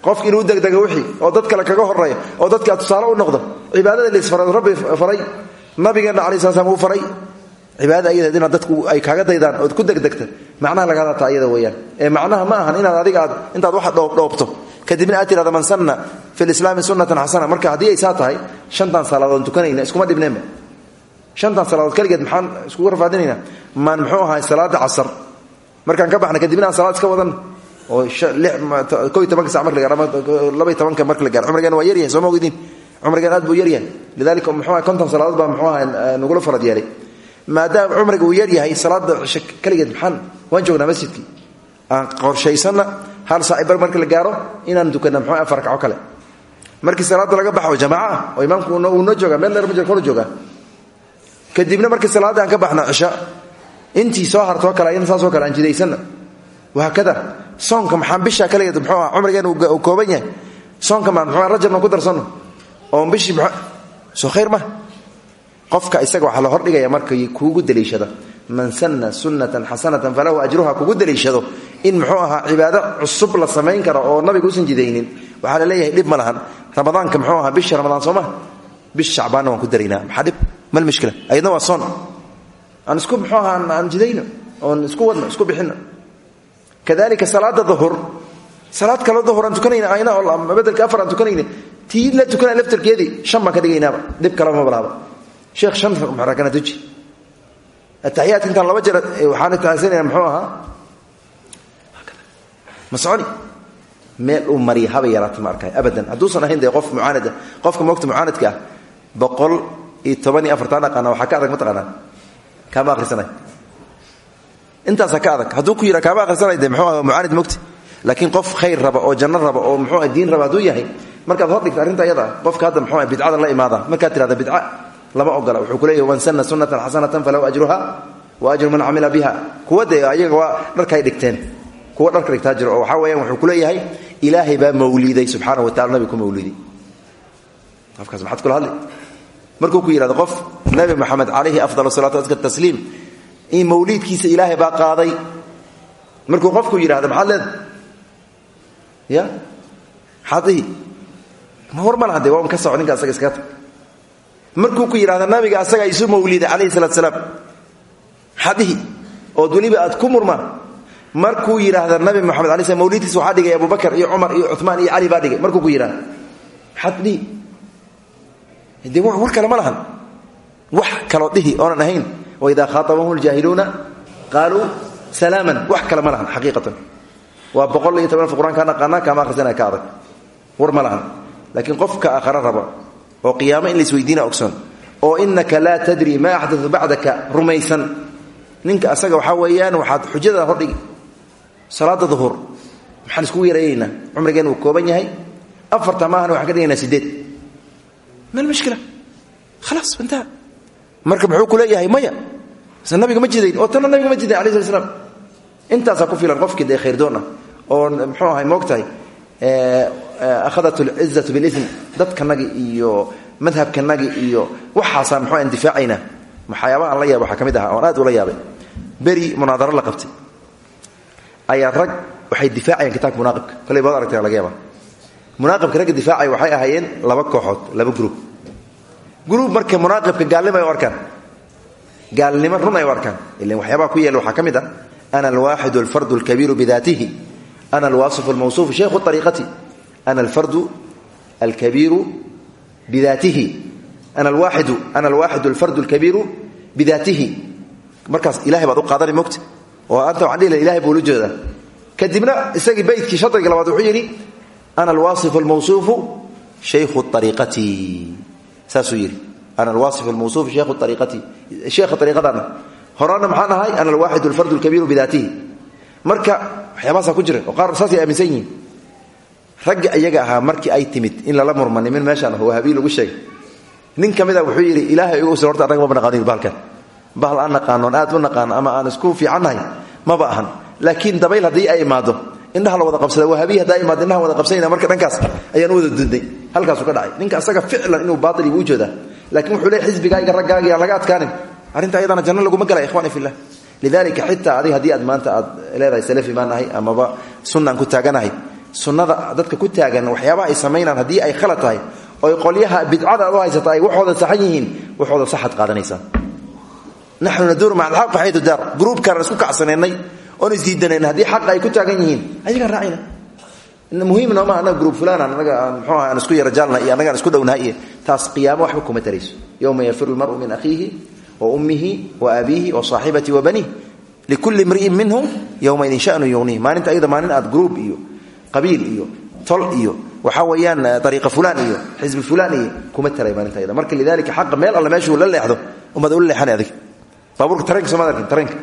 qofki inuu degdega wixii oo dad kale kaga horreeya oo dadka tusaale u noqdo cibaadada lisfaray rabbi faray nabigeena alai sla slam faray. Cibaadada ayadeed inaad dadku ay kaaga daydaan ood ku degdegta macnaha laga hadlata ayada weeyaan. Ee macnaha ma ahan inaad adiga aad intaad wax dhoobdhoobto kadibna aad tirahda man sanna fi lislaami sunnatan xasana marka haddii ay saa shantan salaadood tukanayna iskuma dhibneenba shantan salaadood keligeed maxaan iskugu rafaadinayna maan muxuu ahay salaada casar markaan ka baxna kadibna salaad iska wadan. Oo ko iyo tobanka sac marka la gaar ama laba iyo tobanka marka la gaar cumrigeena waa yaryahay sooma ogdiin cumrigeena aad buu yaryahay. Lidalika muxuu ahay konton salaadood baa muxuu ahay nagula farad yeelay. Maadaama cumriga uu yaryahay salaada cisho keligeed maxaan waan joognaa masjidkii. Aan qorshaysanna hal saacibar marka la gaaro inaan dukanna muxuu afar ragco kale. Markii salaada laga baxo jamaaca oo imaamku uu noo joogaa meel dheer ma jiro kor joogaa. Kadibna markii salaada aan ka baxna cisho intii soo hartoo kale saasoo kale aan jidaysanna. Wahaakada soonka maxaan bisha kaligeed muxuu ah cumrigeena uu kooban yahay. Soonka maan muxuu rajabna ku darsanno? Oon bishii soo khayr ma? Qofka isaga waxaa la hordhigaya markay kuugu daliishada man sanna sunnatan xasanatan falahu ajruha kugu daliishado. In muxuu ahaa cibaado cusub la samayn karo oo nabiga usan jidaynin. Waxaa la leeyahay dhib ma ramadaanka muxuu ahaa bisha ramadaan soo maha bish shacbaanna waan ku daraynaa. Maxaa mal mushkila ayadna waa soon aan isku muxuu ahaa aan jidayno oon isku wadno isku bixinno. Kadalika salaada duhur salaad kaloo duhur aan tukanayna ayna oo bedelka afar aan tukanayna tii la tukanaya laftarkeedii shan baan ka dhigaynaaba dhib kalama balaaba sheekh shan muxrakana tuji. Ataxiyaadka intaan laba jeer waxaan taxsanayna muxuu ahaa? Meel uu mariya haba yaraata ma abadan. Hadduusan ahayn qof mucaanada qofka moogta mucaanadka ah boqol iyo toban iyo ka adag mataqaanaa kaama akhrisanay intaasaa ka adag. Hadduu ku yidhaa kaama akhrisanay de muxuu aha mucaanid mogta laakiin qof khayr raba oo janno raba oo muxuu ah diin raba hadduu yahay markaad hor dhigta arrinta ayada ah qofka hadda muxuu ah bidcada la imaada. Markaad tirahda bidca lama ogola. Wuxuu kuleeyahy man sana sunatan xasanatan falahu ajruha wa ajru man camila biha. Kuwa dee ayaga waa dharkay dhigteen. Kuwa dharka dhigtaa jiro oo waxaa weyaan wuxuu kuleeyahay ilaahay baa mawliiday subxaana wa tacala nabi ku mawliiday. Qofkaas maxaad kula hadli markuu ku yidhahdo qof nabi moxamed calayhi afdal salatu aska tasliim in mawliidkiisa ilaahay baa qaaday. Markuu qofku yidhahdo maxaad leeda ya maxaad dihi ma war ma laha de waa ka soco ninka asaga iskaga markuu ku yidhahda nabiga asaga isu mawliiday calayhi salaatu salaam maxaad dhihi ood weliba aad ku murmaan. Markuu yidhaahda nabi moxamed alay slam mawliidkiisa waxaa dhigay abubakar iyo cumar iyo cumaan iyo cali baa dhigay. Markuu ku yidhahda maxaad dhihi de war kale ma lahan. Wax kaloo dhihi oonan ahayn. Waidaa khaaabahum ljaahiluuna qaaluu salaaman. Wax kale ma lahan xaqiiqatan. Waa boqol iyo toban qur'aan kaa naqaanaa kaama ka adag. War ma lahan. Laakiin qofka raba oo qiyaamo in laisweydiina ogsoon oo inaka laa tadri maa axdau bacdaka rumaysan. Ninka asaga waxaa weeyaan waxaad xujada hordhigi salaada duhur. Maxaan iskugu yareeyeynaa cumrigeen uu kooban yahay. Afarta maahan waxaan ka dhigaynaa sideed mal mushkila khalaas intaha marka muxuu ku leeyahay maya se nabiga ma jidayn? Oo tanna nabiga ma jidayn alai sla slam intaasaa ku filan qofkii dee khayrdoon ah oo muxuu ahay moogtahay ahadat lcizatu bilism dadkanagi iyo madhabkanagi iyo waxaasaan muxuu aan difaacaynaa waxyaabaha aan la yaaba waxaa ka mid aha oon aad ula yaabay. Beri munaadaro la qabtay. Ayaa rag waxay difaacayaan kitaabka munaaqibka. Koley baad aragteen laga yaaba munaaqibka ragga difaacaya waxay ahaayeen laba kooxood laba gruub gruub marka munaaqibka gaalnimo ay gaalnimo run ay u arkaan. Ku yeela waxaa ka ana alwaaxidu alfardu alkabiiru bidaatihi ana alwaasifu almawsuufu shaykhu ariiqati ana alfardu alkabiiru bidaatihi ana alwaaxidu ana alwaaxidu alfardu alkabiiru bidaatihi. Markaas ilahay baad u qaadani mogta oo anta waxaan dhihi laha ilahay kadibna isagii baydkii shadriga labaad wuxuu yidhi ana alwaasifu almawsuufu shaykhu ariiqati saasuu yidhi ana alwaasifu almawsuufu shaykhu ariiqati sheekha ariiqadaana horana maxaan ahay ana alwaaxidu alfardu alkabiiru bidaatihi marka waxyaabahaasaa ku jira oo qaar saasay aaminsan yihiin ragga iyaga ahaa markii ay timid in lala murma nimin meeshaan wahabiyi lagu sheegay nin ka mida wuxuu yidhi ilaahay igu horta annaga maba naqaano bahalkan bahal aan naqaanoon aad u naqaano ama aan isku fiicannahay maba indhaha la wada qabsada. Wahabiyi haddaa indhaha wada qabsanayna marka dhankaas ayaan u wada dudnay halkaasuu ka dhacay. Ninka asaga ficlan inuu baatil igu jeedaa. Laakiin wuxuu leey xisbigaaga raggaaga laga adkaanin. Arrinta ayadana janno laguma gala ikhwani fillah. Lidalika xitaa adig haddii aad maanta aad leedahay salafi baan nahay amaba sunnaan ku taaganahay. Sunnada dadka ku taagan waxyaabaha ay samaynaan haddii ay khalad tahay oy qolyaha bidcada aad u haysata ay waxooda saxan yihiin waxooda saxad qaadanaysaa naxnu naduuru maca alxaq xaytu daar. Gruubkaan isku kacsanaynay oon isdiidanayn haddii xaqa ay ku taagan yihiin. Ayagaan raacayna muhiim nooma anaga gruub fulaan anaga aan mxuu aha aan isku yara jaalna iyo annagaan isku dhownahay iyo taas qiyaamo waxba kuma tarayso. Yowma yafiru lmaru min akhiihi wa ummihi wa abiihi wa saaxibatii wa baniih likulli imri'in minhum yowmaidin shanu yugniih maalinta ayada maalin aad gruub iyo qabiil iyo tol iyo waxaa weeyaan ariiqa fulaan iyo xisbi fulaan iyo kuma taray maalinta ayada. Marka lidalika xaqa meel alle meeshuu la leexdo ummad ula leexanay adig. Baabuurka tareenka somaad arkin tareenka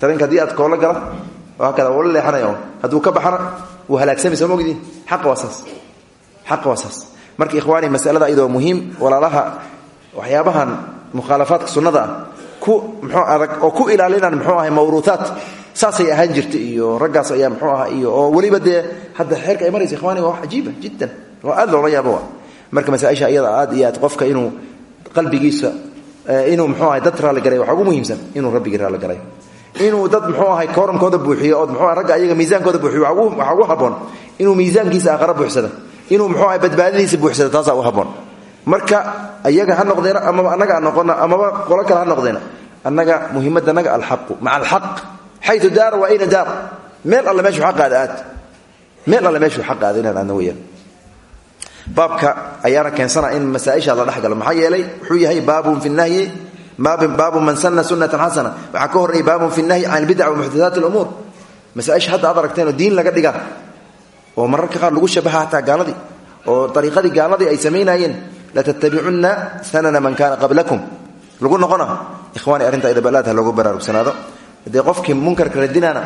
tareenka haddii aad koolo gala waa kada wala leexanaya hadduu ka baxana wuu halaagsami soo mogdiin xaqa waa saas. Xaqa waa masalada ayadoo muhiim walaalaha waxyaabahan mukhaalafaadka sunnada ku muxuu adag oo ku ilaalinaan muxuu ahay mawruuhaat saasay ahaan jirta iyo raggaas ayaa muxuu aha iyo oo weliba dee hadda xeerka ay maraysa ikhwaani waa wax jiddan oo aad loola marka masaaisha iyada aad iyo aad qofka inuu qalbigiisa inuu muxuu ahay dad raalli garay waxaa ugu muhiimsan inuu rabbigii raalli garay inuu dad muxuu ahay kooramkooda buuxiyo oo muxuu ragga ayaga miisaankooda buuxiyo waxaa ugu habboon. Inuu miisaankiisa aakhara buuxsada. Inuu muxuu ahay badbaadadiisa buuxsada taasaa u habboon. Marka ayaga ha noqdeena amaba annaga ha noqona amaba kale ha noqdeena. Annaga muhiimadda annaga alxaqu maca alxaq. Xayu daar wa ayna daar. Meel alle meeshuu xaq aada aad. Meel alle meeshuu xaq aada inaan aadna weyaan baabka in masaaisha la dhex galo maxaa yeelay wuxuu yahay baabun fi nahyi baabu man sana sunatan xasana waxaa ka horreeyay baabun fi nahyi can albidac wa muxdathaat alumuur masaaisha hadda aad aragteen oo diin laga dhiga oo mararka qaar lagu shabaha hataa gaaladii oo ariiqadii gaaladii ay samaynaayeen latattabicunna sanana man kana qablakum. Lagu noqona ikhwaani arrinta idabalaad ha loogu baraarugsanaado dee qofkii munkarka radinaana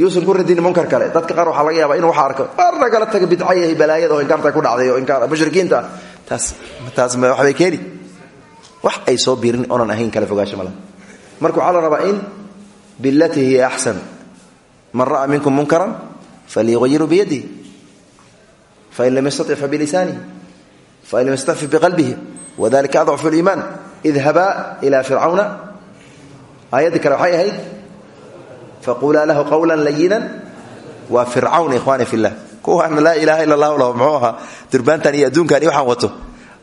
yuusan ku radini munkar kale dadka qaar waxaa laga yaaba inuu waxa arko. Qaar nagala taga bidcaya balaayada oo inkaarta ku dhacday oo inkaar mushrikiinta ah taas taas waxbay keeni wax ay soo biirin oonan ahayn kala fogaasho mala marka waxaa la rabaa in man ra'a minkum munkaran falyuayiru biyadihi fain lam yastatic fabilisaanihi fain lam yastacfi biqalbihi wadalika adcafu liimaan idhabaa ila fircawna aayaddii kale waxay ahayd faqulaa lahu qawla layinan waa fircawn ikhwani fillah. Kuwaana laa ilaaha ila allahu lahu muxuu ahaa durbaantan iyo adduunkan wato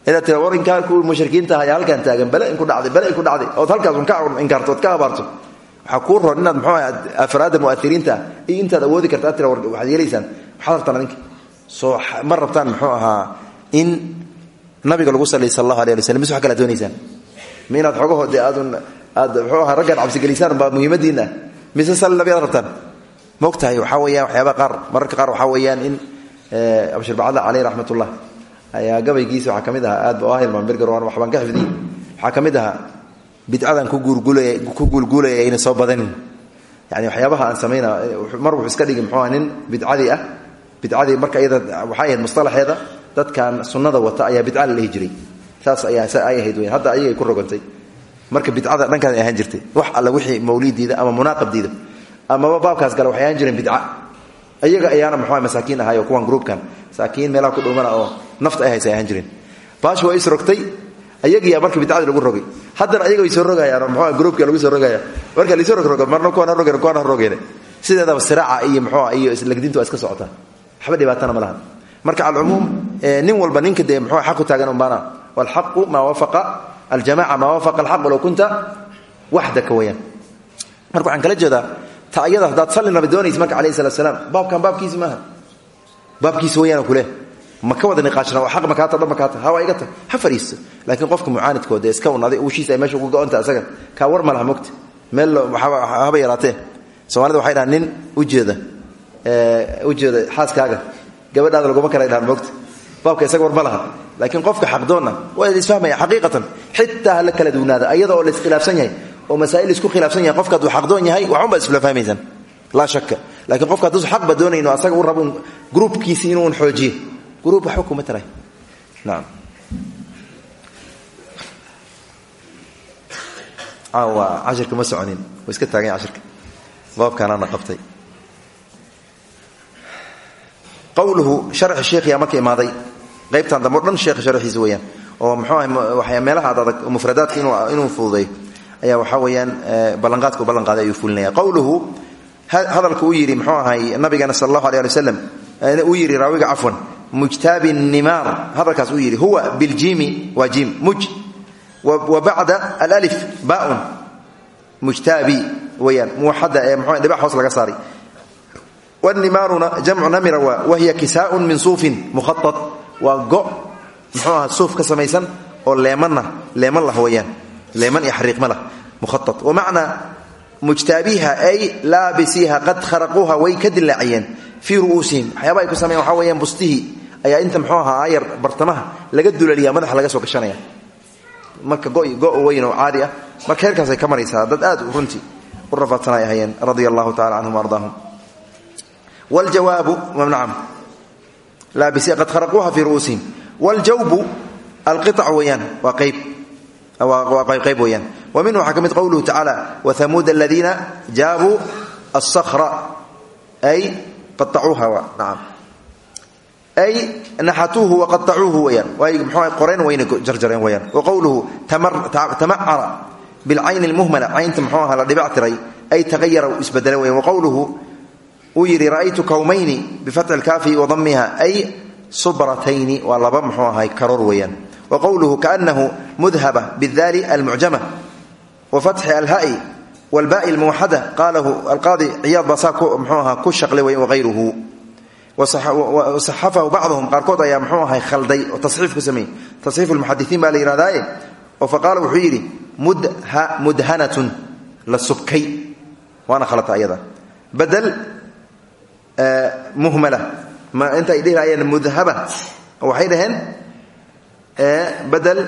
inaad tira war inkaa kuwii mushrikiinta ahaa halkan taagan bale inku dhacday bale inku dhacday. Ood halkaas un ka inkaarto ood ka abaarto. Waxaa kuu roon inaad muxuu aha afraadda mu'athiriinta iyo intaad awoodi karta ad tira waxaad yeelaysaan. Waxaad rabtaan adinka soo ma muxuu ahaa in nabiga lagu sallay sal allahu alay ali slam mis wax kala doonaysaan. Aadun aad muxuu ahaa raggaan cabsigelisaan baa muhiimadiinna. Mise sal nabiyaad rabtaan. Maogtahay waxaa weyaan mararka qaar waxaa weeyaan in abshir bacadla caleyh raxmat ullah ayaa gabaygiisa waxaa ka mid ahaa aad ba hilmaan berger waan waxbaan ka xifdiy waxaa ka mid ahaa bidcadan ku guulguulaya ayna soo badanin. Yani waxyaabaha aan samayna mar wuxuu iska dhigi muxuu ah nin bidcadii ah. Bidcadii marka iyada waxay ahayd mustalaxeeda dadkan sunnada wata ayaa bidca la jiray. Saas ayaa sa ay hadda ayagay ku rogantay. Marka bidcada dhankaas ay ahaan jirtay. Wax alla wixii mawlidiida ama munaaqabdiida amaba baabkaas gale waxay ahaan bidca. Ayaga ayaana muxua masaakiin ahaay oo kuwan gruubkan masaakiin meelaha ku dhowmana oo nafta ay haysa ay ahaan jireen. Baash waa is rogtay ayagiyaa marka bidcadii lagu rogay. Haddana ayaga way soo rogayaan oo muxua gruubka lagu soo rogaya marka laisoo rogrogo marna kuwan ha rogeen kuwan ha rogeen sideedaba siraaca iyo muxuuha iyo islagdintu waa iska socotaa waxba dhibaatana ma lahan. Marka alcumuum nin walba ninka dee muxuu xaq u taagan umbaana walxaqu maa wafaqa aljamaca maa wafaqa alxaq walow kunta waxdaka weyaan marka waxaan kala jeedaa ta ayada haddaad salli nabi doonaysa marka alayhi salatu salaam baabkan baabkiisi maaha. Baabkiisi weyaan kuleh ma ka wada niqaashna aq makaata dhan makaata hawa iga tag. Ha fadhiisto laakiin qofka mucaanidkooda iska unaday uushiisa ay meesha ugu go-onta asaga kaa war ma laha mogta meel haba yaraatee. Soomaalida waxay dhahaan nin ujeeda ujeeda xaaskaaga. Gabadhaada laguma kala dhahaan mogta baabka isaga war ma laha. Laakiin qofka xaqdoonna waa isfahmaya xaqiiqatan. Xitaa hala kala duwnaada ayada oo la iskhilaafsan yahay oo masaa'il isku khilaafsan yahay qofka hadduu xaqdoon yahay waxun baad isla fahmaysaan laa shaka laakiin qofka hadduu xaqba doonayno asaga u rabo gruubkiisi inuun gruub waxba kuma taray naam. Caawa cashirka ma soconin. Wa iska taaganya cashirka baabkaanaana qabtay. Qowluhu sharxi sheekhiyaa marka imaaday. Qaybtan dambe o dhan sheekha sharxiisa weeyaan. Oo muxuu ahay waxyaa meelaha ad adag mufradaadka inuu fududay. Ayaa waxaa weeyaan ballanqaadka u ballanqaaday ayuu fulinaya. Qowluhu hadalka uu yidhi muxuu ahay nabigeena sala allahu alay ali wasalam uu yidhi raawiga cafwan mujtaabi nimaar. Hadalkaas uu yidhi huwa biljimi waa jim muj. Wa bacda alif baun. Mujtaabi weyaan muwaxada ee mxu dhibac hoos laga saaray. Wanimaaruna jamcu namira waa wahiya kisaaun min suufin mukhaad waa go muxuu aha suuf ka samaysan oo leemanna leeman lah weyaan leeman iyo xariiqma lah mukhaad wamacnaa mujtaabiha ay laabisiiha qad kharaquuha way ka dilaaciyeen fii ru'uusihim waxyaaba ay ku sameyen waxaa weyaan bustihii ayaa inta mxuu ahaa ayar bartamaha laga dulaliya madaxa laga soo gashanaya. Marka go' weyn oo caadi ah. Marka heerkaasay ka maraysaa dad aad runtii u rafaadsanay ahaayeen radia allahu tacala canhum ardaahum. Waljawaabu nacam. Laabisi qad kharaquuha fii ru'uusihim waljawbu alqiac weeyaan waa qayb. Qayb weyaan wa minhu waxaa ka mid qowluhu tacaala wahamuud aladiina jaabuu asakra ay baacuuha naam ay naxatuuhu waqaacuuhu weyaan mxuu qoreen wayna jarjareen weyaan wa qowluhu tamacara bilcayni اlmuhmala caynta mxuu aha la dhibac tiray ay tagayara isbedele weyan wa qowluhu uu ra'aytu kawmayni bifatxi اlkaafi wadamiha ay subratayni waa laba mxuu ahay karoor weeyaan wa qowluhu kaanahu mudhaba bidaali almucjama wa fatxi alha'i wlbaai lmuwaxada qaalahu alqaadi ciyaad baa saa mxuu ahaa ku shaqle weyan wahayruhu saxafahu bacduhum qaarkood ayaa mxuu ahay khalday oo tasxiif ku sameeyey tasxiif lmuxadisiin baa la yidhahdaaye oo faqaala wuxuu yidhi mudhanatun la subkay waana khalata ayada badel muhmala ma inta ay dhihi laayeen mudhaba waxay dhaheen badel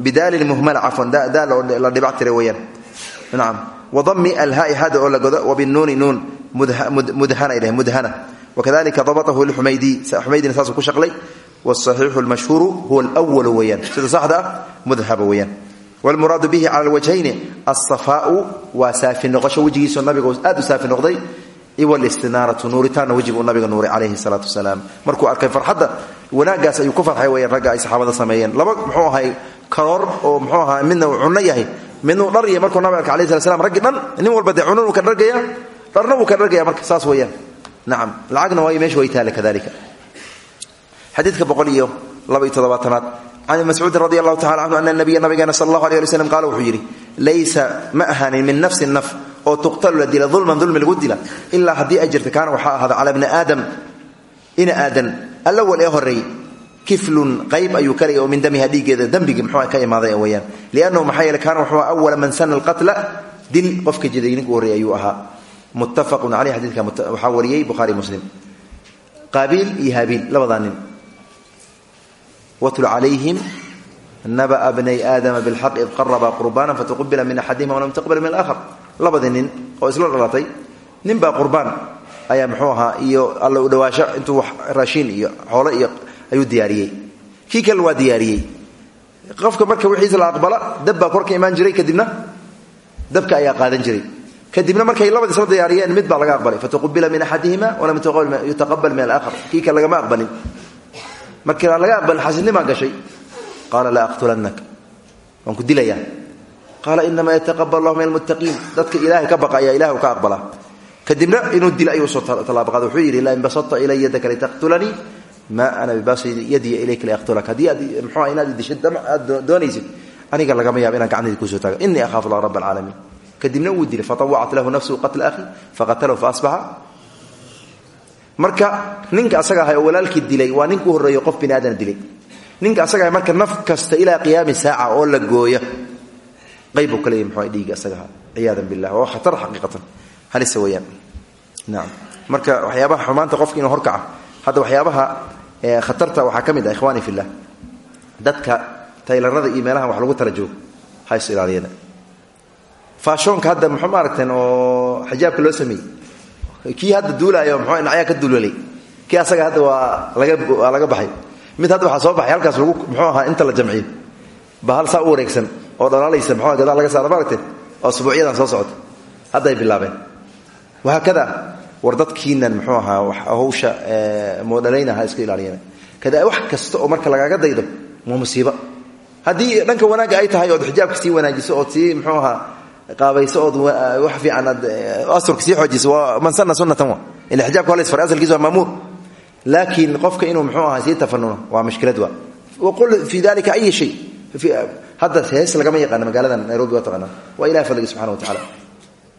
bidaali muhmala cafwan daal oo la dhibac tira weeyaan nacam wadami alhaai hada oo la godo wabinuuni nuun mudhana ay dhaheen mudhana wkadalika dabطahu xumaydi xumaydina saasuu ku shaqlay wاصaxiixu اlmashhuuru huwa اlأwal weeyaan sida saxda ah mudhaba weeyaan wاlmuraadu bihi cala اlwajhayni aلصafaau waa saafi noqosho wejigiisu nabiga aad u saafi noqday wاlistinaaratu nuuritaanna wejigu nabiga nuuray calayhi الsalaatu wasalaam markuu arkay farxadda wanaaggaas ayuu ku farxay weyaan ragga ay saxaabada sameeyeen laba muxuu ahay karoor oo muxuu ahaa midna uu cunno yahay midna uu dhar yahay markuu nabiga arka slam raggii dhan nin walba dee ka dhargaya dharna ka dhargaya marka saas weeyaan. Nacam lacagna waa meesha way taale kadalika xadiidka boqol laba iyo toddobaatanaad. Can ibn mascuudin radi allahu tacala canhu ana nabiya nabigeena sala allahu wuxuu yidhi laysa ma ahaanin min nafsin naf oo tuqtalu la dila dulman dulmi lagu dila ilaa haddii ay jirta kaana waxaa ahaada cala bni aadam. Ina aadan allawal kiflun qayb ayuu kalaya oo min damiha dhiiggeeda dembigii muxuu ka imaaday weyaan liannahu maxaa yeele kaana wuxuu awala man sana alqatla dil qofka jiday ninka horreey ayuu ahaa. Muttafaqun caleyh xadiidka waxaa wariyey bukhaari muslim. Qaabiil iyo haabiil labadaa nin. Watlu calayhim naba'a bnay aadama id qaraba qurbana fatuqubila min axadihima walam taqbal min alaakhar. Labadii nin oo isla dhalatay nin baa qurbaan muxuu ahaa iyo alla u dhawaasho intuu raashiin iyo xoolo iyo ayuu diyaariyey. Kii kale waa diyaariyey. Qofka marka wixiisa la aqbala dab korka imaan jiray kadibna dabka ayaa qaadan jiray. Kadibna markay labad isla diyaariyeen mid baa laga aqbalay. Fatuqubila min axadihima walam yutaqabal min alaakhar. Kii kale lagama aqbalin. Markii aan laga aqbalin xasidnimaa gashay. Qaala la aqtulannak waan ku dilayaa. Qaala inamaa yataqabal allahu min almuttaqiin dadka ilaahay ka baqa ayaa ka aqbalaa kadibna inuu dilo ayuu u soo tallaabaqaada wuxuu yidhi lain basata ilay yadaka litaqtulanii maa ana bibasidi yadiya ilayka liaqtulak haddii aad mxua inaad idishid dama aad doonaysid aniga lagama yaabo inaan gacnaydi ku soo taaga inii ahaafu allah rab alcaalamiin kadibna wuu dilay fatawacat lahu nafsuhu qatla ahi faqatalahu faasbaxa marka ninka asaga ahay walaalkii dilay waa ninka u qof bini aadana dilay. Ninka asaga ahay marka naf kasta ilaa qiyaami saaca oo la gooya qayb buu ka leeyahy muxua dhiiga asagaha ciyaadan billah waa khatar xaqiiqatan. Halise weyaan naam. Marka waxyaabaha xumaanta qofka inuu horkaca hadda waxyaabaha khatarta waxaa ka ah ikhwaani fillah dadka taylarada iyo wax lagu tala joogo ilaaliyada. Faashoonka hadda muxuu maaragteen oo xijaabka loo sameeyey? Kii hadda duulaayo muxuu dhinacyaa ka duulolay kii asaga hadda waa laga waa laga baxay. Mid hadda waxaa soo baxay halkaas lagu muxuu ahaa inta la jamciyo. Ba hal saa oo dhalaalaysa muxuu gadaal laga saara maaragteen oo asbuucyadan soo socota. Hadda ay bilaabeen wahaakada war dadkiinan muxuu ahaa hawsha moodhalayna ha iska ilaaliyana kada wax kasta oo marka lagaaga daydo waa musiibo haddii dhanka wanaagga ay tahay ood xijaabka sii wanaajiso ood sii muxuu ahaa qaabayso ood wax fiican aad asturka sii xoojiso waa man sana sunnatan wa ila xijaabka waa la isfaray asalkiisa waa maamuur laakiin qofka inuu muxuu ahaa sii tafanuno waa mushkilad waa. Waqul fii dalika ayi shay. Hadda hees lagama yaqaano magaaladan nairobi waa taqaanaa. Waa ilahi fadligi subxana wa tacala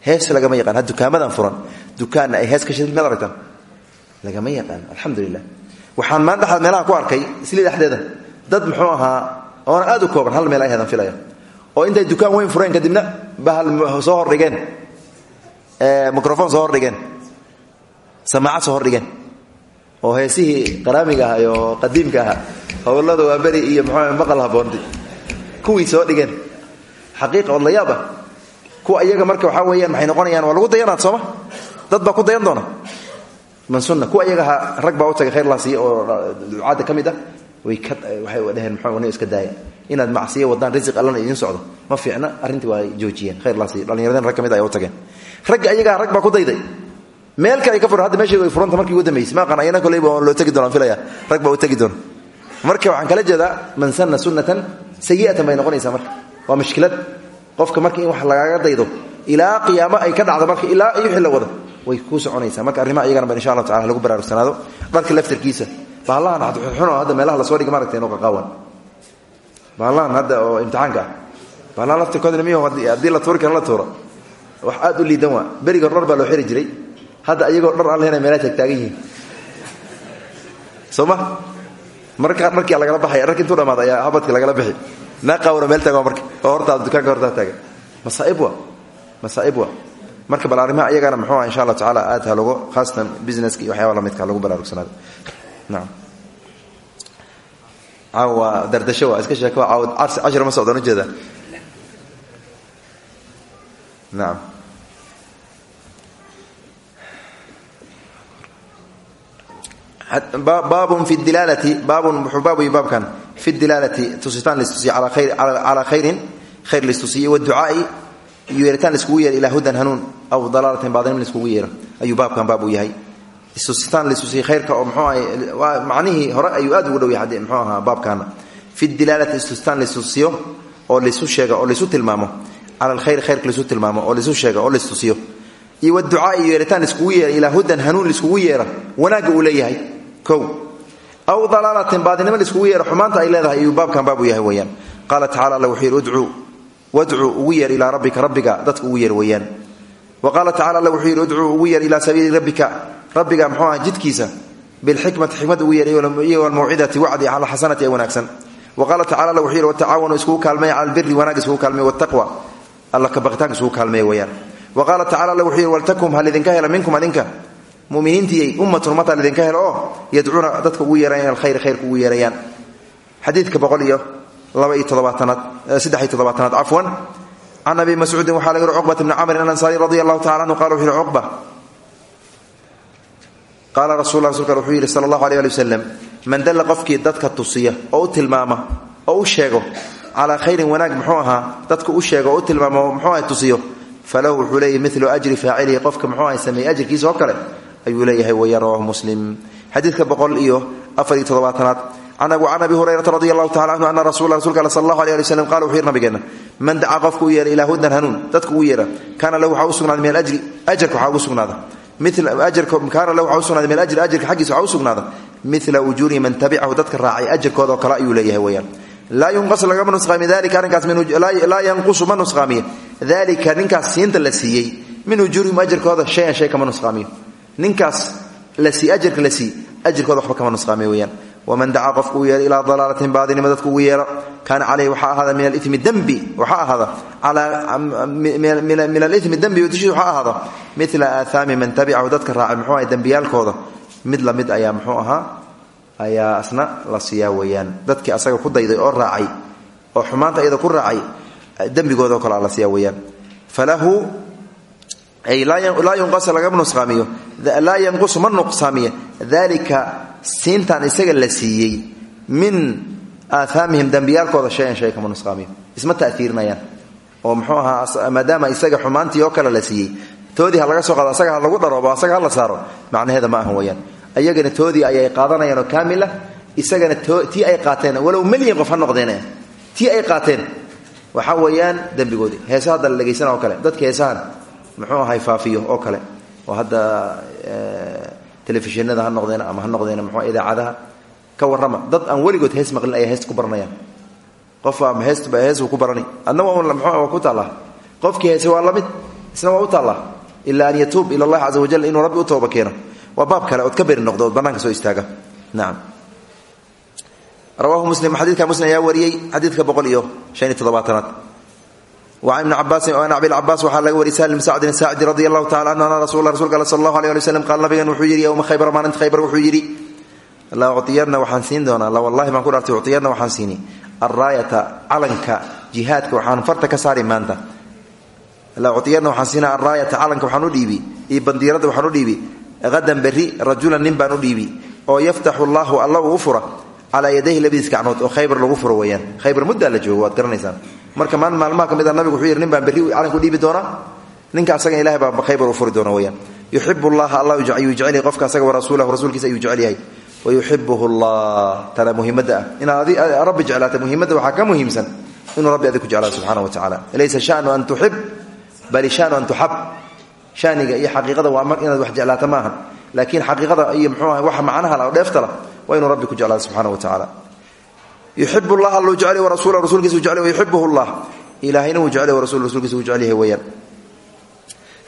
hees lagama yaqaan ha dukaamadan furan dukaanna ay hees ka shidid maad aragtaan. Lagama yaqaan alxamdulilah waxaan maan dhexaad meelaha ku arkay isli dhexdeeda dad muxuu ahaa oona aad u kooban hal meel ay hedan filaya oo intay dukaan weyn fureen kadibna bahal soo hordhigeen microfon soo hordhigeen samaacad soo hordhigeen oo heesihii qaraamiga aha iyo qadiimka ahaa. Howlada waa beri iyo muxuu maqal haboondi kuwii soo dhigeen. Xaqiiqa oo la yaab ah marka waxaa weeyaan maxay noqonayaan waa lagu dayanaad sooma dad baa ku dayan doona. Man sunna kuwa iyagaha rag baa u tagay khayr laa oo ducaadda ka mid ah way waxay dhaheen muxuu iska daaya inaad macsiyo wadaan risiq allana idiin socdo. Ma fiicna arrintii waa joojiyeen. Khayr laa dhallinyaradan rag ka mid ay u tageen. Ragga iyagaa rag baa ku dayday. Meel kale ay ka furan hadda meesheedu ay furanta markii ugu ma aqaan ayana koleyba loo tegi doonaan filaya rag baa u tegi doona. Marka waxaan kala jeedaa man sanna sunnatan sayi'atan bay noqonaysaa marka. Waa mushkilad. Qofka marka in wax lagaaga daydo ilaa qiyaamo ay ka dhacdo marka ilaa iyo wixii la wado way kuu soconaysaa. Marka arrimaha iyagana ba insha allah tacala lagu baraarugsanaado. Dharka laftarkiisa bahallahan xadxuno hadda meelaha la soo dhiga maaragtay inuu qaqaawan bahallahan hadda oo imtixaanka. Ah bahallahan laftarkoodana miyo haddii la tuuri kara la tuuro. Wax aad u liidan waa. Berigoor dhar baa loo xiri jiray. Hadda ayagoo dhar aan lehna meelaha taagtaagan yihiin. Soo ma? Marka dharkia lagala baxaya dharki intuu dhamaad ayaa habadki lagala bixi. Naaqaawna meel taagan marka oo hortaada dukaanka hortaa taagan. Masaaib wa masaaib wa marka bal arrimaha iyagana insha allah tacala aad ha lagu khaasatan businesska iyo waxyaaba lamidka lagu baraarugsanaado nacam caawa dardasho waa iska sheeko caawa cashir ma socdaan ujeeda nacam baabun fi dilaalati baabun wuxuu baab wey baabkan? Fi dilaalati tusitaan listusiya calaa khayrin khayr waducaai iyo yeeritaan laiskugu yeero ilaa hudan hanuun aw dalaalatin baadnim laiskugu yeero. Ayuu baabkan baab uu yahay. Istusitaan listusiya khayrka oo muxuu ahay macnihii hore ayuu aad ugu dhow yahay muxuu ahaa baabkaana. Fi dilaalati istusitaan listusiyo oo laisu sheega oo laisu tilmaamo. Cala alkhayr khayrka laisu tilmaamo oo laisu sheega oo laistusiyo iyo waducaai iyo yeeritaan laiskugu yeera ilaa hudan hanuun laiskugu yeera wanaagga uu leeyahay. Aw dalaalatin baadinimo laiskugu yeero xumaanta ay leedahay ayuu baabkan baab u yahay weyaan qaala tacala alla wuxuu yidhi wadcuu ugu yeer ilaa rabbika rabbiga dadka ugu yeer weyaan wa qaala tacala alla wuxuu yidhi udcuu ugu yeer ilaa sabiili rabbika. Rabbiga muxuu ah jidkiisa bilxikmati xikmad ugu yeer iyo walmawcidati wacdi alxasanati ee wanaagsan. Wa qaala tacala alla wuxuu yidhi watacaawanuu iskugu kaalmeeya cala albiri wanaag iskugu kaalmeeya wataqwa alla kabaqitaanka iskugu kaalmeeya weyaan wa qaala tacala alla wuxuu yidhi waltakum hal idinka hela minkum adinka? Muminiintiiy ummatun ummata idinka helo oo yadcuuna dadka ugu yeerayaan alkhayr khayrka ugu yeerayaan. Xadiidka boqol iyo toddobaatanaad cafwan can abi mascuudin waxaa laga yiri cuqbat bni camrin alansaari radia allahu tacala anhu qala wuxu yihi cuqba qaala rasul la rasulka wuxuu yidhi man dalla qofkii dadka tusiya oo u tilmaama sheego calaa khayrin wanaag muxuu dadka u sheego oo u tilmaama tusiyo falahu wuxuu leeyahy ajri faacilihi qofka muxuu aha sameeyey ajirkiisa oo kale ayuu leeyahay weya rawahu muslim. Xadiidka boqol iyo afar iyo can abi hurayrata radi allahu tacala canhu ana rasul rasulka al sal allahu alay ali waslam qala wuxuu yidhi nabigeena man dacaa qofka u yeera hudan hanuun dadka ugu yeera kaana lahu waxaa u min alajri ajarka waxaa ugu sugnaada. Kaana la waxa usugnaaday min ajri ajirka xaggiisa waxaa usugnaada mila ujuuri man tabicahu dadka raacay ajarkooda oo kale leeyahay weyaan laa yunqas lagama nusqaamiy dalika arrinkaas laa yanqusu ma nusqaamiyo dalika ninkaas siinta la siiyey min ujuurihim ajarkooda shayan shay kama nusqaamiyo ninkaas la sii ajarka la sii ajarkooda waxba kama nusqaamiyo weyaan waman dacaa qofku uu yeero ilaa dalaalatin baadinimo dadku ugu yeero kaana caleyhi waxaa ahaada min alimi dembi waxaa ahaada min alimi dembi dushiisa waxaa ahaada mila aathaami man tabicahu dadka raacay muxuu ahay dembiyaalkooda mid la mid ayaa muxuu ahaa ayaa asna la siiyaa weeyaan dadkii asaga ku dayday oo raacay oo xumaanta iyada ku raacay dembigoodao kale la siiyaa laa yunqasa lagama nusqaamiyo laa yanqusu ma nuqsaamiyo dalika siintan isaga la siiyey. Min aaaamihim dembiyaalkooda shayan shay kama nusqaamiyo isma taiirinayaan oo mxuu ahaa maadaama isaga xumaantii oo kale la siiyey. Toodii laga soo qaado asaga ha lagu dharoobo asaga la saaro. Macnaheeda ma ahan weyaan ayagana toodii ayay qaadanayaan oo kaamila. Isagana tii ay qaateen. Walow melyan qof noqdeen. Tii ay qaateen. Waxaa weeyaan dembigoodii heesa hadda la dhegaysana oo kale. Dadka heesahan muxuu ahay faafiyo oo kale oo hadda telefishinada ha noqdeen ama ha noqdeen mxu idaacadaha ka warrama. Dad aan weligood hees maqlin ayay heesta ku baranayaan. Qof ama heestba heesuu ku barani. Adna waa ku taallaa. Qofkii heese waa la mid isna waa u taallaa. Ila an yatuub ila allahi caza wajal inuu rabbi u tooba keeno. Waa kale ood ka beri noqdo ood soo istaaga. Nacam rawahu muslim xadidka muslim ayaa wariyey xadiidka boqol iyo shan iyo wacan ibni cabaasin an abi cabaas waxaa laga wariyay sahl bn sacdin saacidi radi allahu tacala anhu ana rasul rasulka al sal allahu alay ali wslam qaal nabigan wuxuu yidhi yowma khaybar maalinta khaybar wuxuu yidhi la uciyarna waxaan siin doonaa la wallahi baan ku dhaartay uciyarna waxaan siini alraayata calanka jihaadka waxaan farta ka saari maanta la uciyarna waxaan siina alraayata calanka waxaan u dhiibi iyo bandiiradda waxaan u dhiibi hadan berri calaa yadayhi labadiis gacnood oo khaybar lagu furo khaybar muddaa la joogo waad marka maalin maalmaha ka mid a nabigu wuxuu yidhi nin baan berri calanku dhiibi doonaa? Ninka asaga ilahay baa khaybar u furi doona weyaan yuxibu llaha allah yuu jecel qofka asaga warasuulahu rasuulkiisa ayuu jecel yahay wayuxibuhu llah tana muhimadda ah. Inaad rabbi jeclaata muhimadda waxaa ka muhiimsan inuu rabbi adig ku subxana wa tacala laysa shanu an tuxib bali shanu an tuxab shaniga iyo xaqiiqada waa mar inaad wax jeclaata ma laakiin xaqiiqada iyo mxuu aha waxa la dheeftala waa inuu rabbi ku jeclaado subxana wa tacaala yuxib llah alluu jecel warasuula rasuulkiisa u jecel yuxibuhu llah ilaahayna wuu jecel rasul rasuulkiisa uu jecel yahay weeyaan.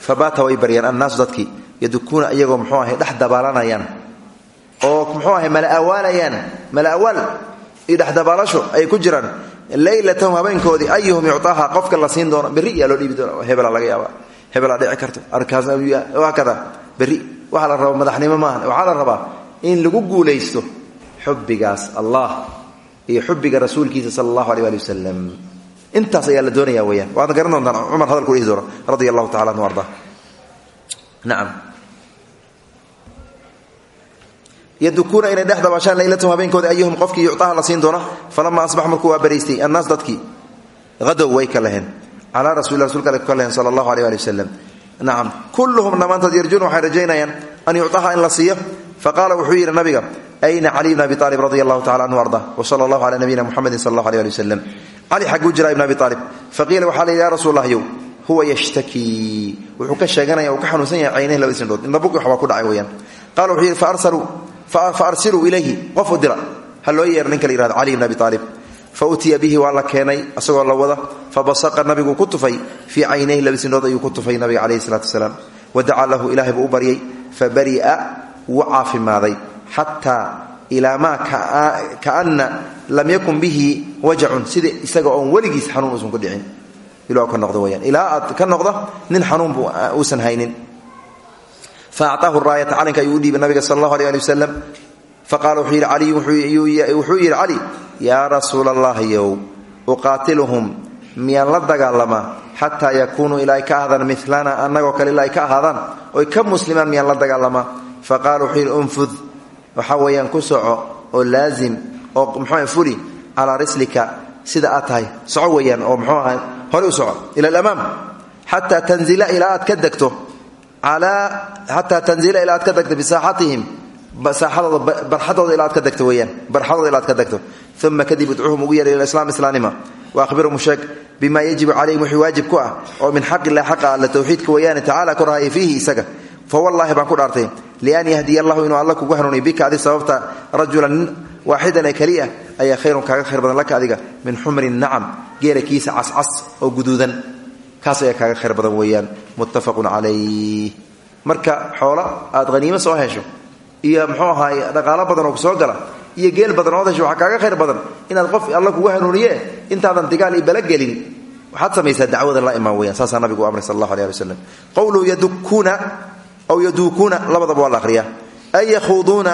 Fabaata way baryaan annaasu dadkii yadukuuna iyagoo muxuu ahay dhex dabaalanayaan. Oo muxuu ahay mala'awaalayaan mala'awaal iyo dhexdabaalasho ay ku jiraan. Leylatahum habeenkoodii ayuhum yucaaha qofka la siin doono berri yaa loo doona hebelaa laga yaaba hebelaa dhici karto. Arkaas kada berri waxaa la rabaa madaxnimo maahan waxaa la rabaa in lagu guulaysto xubbigaas allah iyo xubbiga rasuulkiisa sala allahu aleh ali wasalam intaas ayaa la doonaya weyaan waadna hadalku dhihi doona radia allahu anhu arda. Nacam yadukuuna inay dhex dabaashaan laylatahum habeenkooda ayuhum qofkii yucaaha la siin doona falama asbax markuu waa baraystay annaas dadkii hadow way ka laheen calaa rasulilah rasulka ale ka laheen sala kulluhum dhammaantood yarjuuna waxay an yucaaha in la faqaala wuxuu yidhi nabiga ayna cali bn abi aalib radi allahu tacala anhu arda? Wsala allahu cala nabiyina muxamedin sal allahu aleh ali wasalam cali xagguu jira ibn abi aalib faqiila waxaa la yidhi ya rasuul lahyow huwa yashtakii wuxuu ka sheeganaya uu ka xanuunsan yahay caynahi laba isindhood indhabuqi waxbaa ku dhacay weyaan qala wuxuu yidhi fa arsiluu ilayhi qof u dira ha loo yeero ninka la yihahdo cali bn abi aalib fa utiya bihi waa la keenay asagoo la wada. Fabasaqa nabigu ku tufay fii caynayhi laba isindhood ayuu ku tufay nabiga calayhi salatu wasalaam wadacaa lahu ilahay buu u baryay. Fabari'a wuu caafimaaday xataa ilaa maa kaana lam yakun bihi wajacun sida isaga oon weligiis xanuun uusan ku dhicin. Ka noqdo weyaan ilaa aad ka noqdo nin xanuun uusan haynin. Fa acطaahu raayata calanka ayuu u dhiibay nabiga sal allahu aleh ali wasalam faqala wuxuu yidhi caliyu wuxuu yidhi cali yaa rasuula allahiyow uqaatiluhum miyaan la dagaalamaa xataa yakuunuu ilaa ay ka ahaadaan milana annagoo kale ilaa ka ahaadaan oy ka muslimaan miyaan la dagaalamaa faqala wuxuu unfud waxaa weeyaan ku soco oo laazim oo muxuu fuli calaa rislika sida aad soco weeyaan oo muxuu ahay hore u soco ila alamaam xataa tanzila ilaa aad ka degto tanzila ilaa aad ka degto bisaaxatihim barxadooda ilaa aad ka degto weeyaan barxadooda ilaa aad ka degto. Uma kadib udcuhum ugu yeeha ila islaam islaanima. Wa ahbirhum sheeg bima yajibu calayhim wixii waajib ku ah oo min xaq illahi xaqa alla towxiidka weeyaane tacala korahaya fiihi isaga fawallaahi baan ku dhaartay lian yahdiya allahu inuu alla kugu hanuuniy bika adi sababta rajulan nin waaxidan ee ayaa khayrun kaaga khayr badan laka adiga min xumri nacam geela kiisa cascas oo guduudan kaas ayaa kaaga khayr badan weeyaan muttafaqun calayh marka xoola aad haniimo soo hesho iyo muxuu ahaay dhaqaalo badan oo ku soo gala iyo geel badan ood hesho waxaa kaaga khayr badan inaad qof alla kugu hanuuniye intaadan digaal i balagelin waxaad samaysaa dacwada la imaan weyaan saasaa nabigu u amray sal allahu aleh yadukuuna aw yaduukuuna labadaba waa la ahriyaa ay yakhuuduuna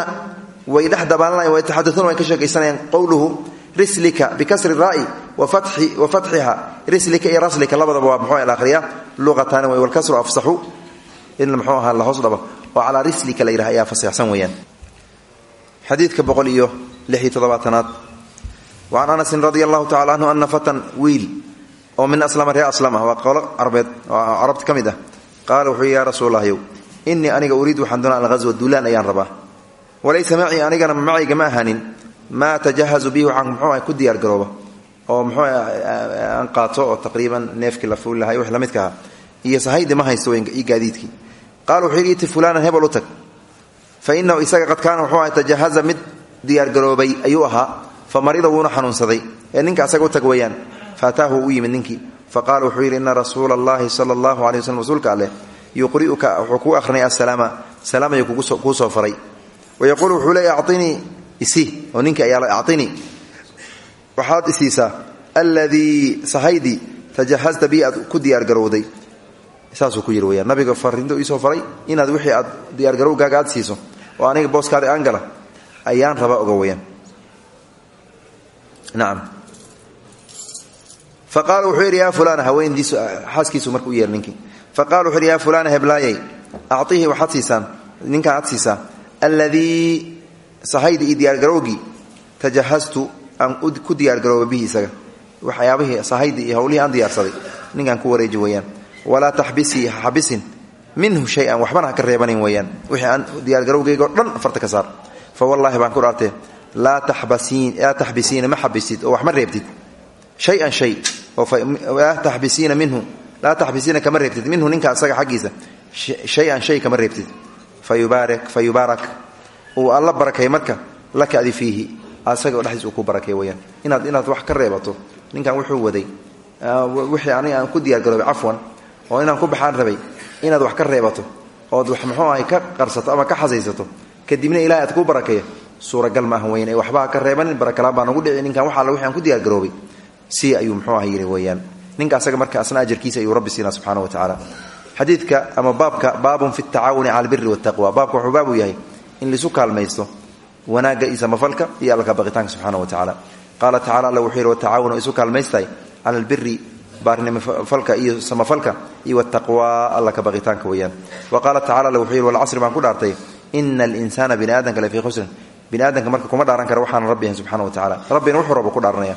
way dhex dabaalanayaan way taxadauuna way ka sheekaysanayaan qowluhu rislika bikasri raa'i wa fatxiha. Rislika iyo raslika labadaba waa muxuu la ahriyaa luqataani way walkasru afsaxu. In muxuu ahaa la hoos dhabo. Oo rislika la yidhaha ayaa faseexsan weeyaan. Xadiidka boqol iyo lix iyo toddobaatanaad. Wa can anasin radi allahu anhu ana fatan wiil oo min aslama ree aslama waa qolo carbeed oo carabta ka ah. Yaa rasuullahyow innii aniga uriid waxaan doonaa alghaswa duulaan ayaan rabaa. Walaysa macii anigana macayga ma ahaanin. Maa tajahazu bihi waxaan muxuu ah ku diyaargarooba oo muxuu aan qaato oo taqriiban la fuuli lahay wix la midka aha iyo sahaydi ma haysto iyo gaadiidkii. Qaala wuxuu yidhi iti fulaanan hebel u fa inahu isaga qad kaana wuxuu aha tajahaza mid diyaargaroobay ayuu ahaa. Fa marida wuuna xanuunsaday. Ninka asaga tag weeyaan faataahu u yimid ninkii. Faqala wuxuu yidhi ina rasuula sala allahu alay waslm rasuulka alleh yuqri'uka wuxuu kuu akhrinaya asalaama salaam ayuu kuu soo faray. Wayaquulu wuxuu leey acطinii isi oo ninka ayaa acطinii waxaad isiisaa alladii sahaydi tajahazta bi aad ku diyaargarowday saasuu ku yidhi weyaan nabiga fariinto iisoo faray inaad wixii aad diyaargarowgaaga aad siiso oo aniga booskaada aan ayaan raba oga weyaan nacam faqala wuxuu yidhi yaa fulana haweendiisu xaaskiisu marka u yeer faqala wuxuu yidhi yaa fulana heblaayay acطihi waxaad siisaan ninkaan aad siisaa alladii sahaydi iyo diyaargarowgii tajahaztu aan ku diyaargarooba bihi isaga. Waxyaabihii sahaydi iyo howlihii aan diyaarsaday ninkaan ku wareeji weeyaan walaa taxbisii ha xabisin minhu shay-an waxbana ha ka reebanin weeyaan wixii aan diyaargarowgayga o dhan farta ka saar. Fa wallaahi baan ku dhaartee laa taxbisiina ma xabisid oo wax ma reebtid. Shayan minhu laa taxbisiina kama reebtid. Minhu ninka asaga xaggiisa. Shay-an shay kama reebtid. Fa yubaarak. Uu alla barakay marka laka adi fiihi. Asaga dhexdiis uu ku barakay weyaan inaad inaad wax ka reebato. Ninkan wuxuu waday. Wixii aniga aan ku diyaargaroobay cafwan oo inaan ku baxaan rabay inaad wax ka reebato. Ood wax muxuu ahay ka qarsato ama ka xasaysato. Kadibna ilahay aad kuu barakeeya suuragal maaha weyan ee waxbaa ka reebanin barakalaan baa nagu dhici. Ninkan wax alla wixi aan ku diyaargaroobay si ayuu muxuu aha yidhi weeyaan ninka asaga marka asna ajarkiisa ayuu rabbi siinaa subxaana wa tacaala. Xadiidka ama baabka baabun fi tacaawuni cala albiri waltaqwa baabka wuxuu baabu yahay in laisu kaalmaysto wanaagga iyo samafalka iyo allaka baqitaanka subxana wa tacaala. Qaala tacala alla wuxuu yidhi watacaawanu isu kaalmaystahay cala albiri baarnimofalka iyo samafalka iyo wataqwa alla ka baqitaanka weeyaan. Wa qaala tacala alla wuxuu yidhi walcasri baan ku dhaartay ina alinsaana bini aadamka lafii khusrin bini aadamka marka kuma dhaaran kara waxaana rabbi yahay subxana wa tacala rabbina wuxuu rabo ku dhaaranaya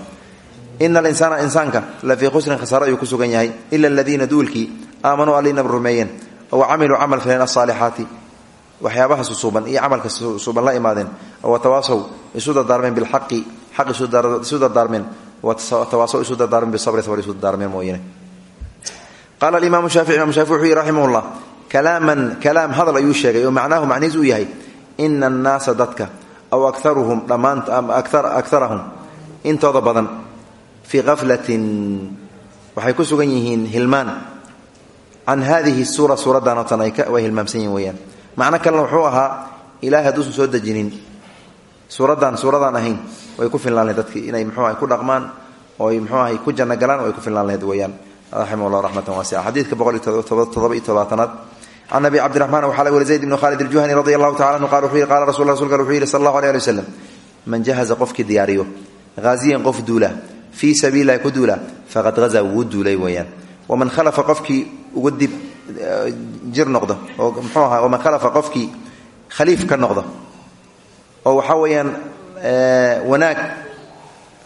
ina alinsaana insaanka lafii khusrin khasaaro ayuu ku sugan yahay ila aladiina duulkii aamanuu allinaba rumeeyeen wa camiluu camal faleen asaalixaati waxyaabaha susuuban iyo camalka susuuban la imaadeen watawaasow isu dardaarmeen bilxaqi xaq isu dardaarmeen watawaasow isu dardaarmeen bisabri sabr isu dardaarmeen mooyane qaala alimaamu shaafici imam shaafici wuxuu yihi raximahullah kalaaman kalaam hadal ayuu sheegay oo macnaahu macnihiis uu yahay ina annaasa dadka aw akaruhum dhammaan akarahum intooda badan fii kaflatin waxay ku sugan yihiin hilmaan. Can hadihi suura suuraddan oo tan way hilmaamsan yihiin weyaan macno kalena wuxuu ahaa ilahay hadduusan soo dejinin. Suuraddan suuradaan ahayn way ku fillaan lahed dadki inay mxuu ahay ku dhaqmaan ooy mxuu ahay ku janno galaan way ku fillaan laheyd weyaan raximah llah raxmatan waasica xadiidka boqol iyo todoba iyo todobaatanaad. Can abi cabdiraxmaan waxaa laga wari zayd ibnu khaalid aljuhani radi allahu tacala anhu qala wuxuu yihi qala rasul rasulka wuxuu fii sabiililahi ku duula faqad hazaa wuu duulay weeyaan waman khalafa qofkii uga dib jir noqda oo mxuu waman khalafa qofkii khaliif ka noqda oo waxaa weeyaan wanaag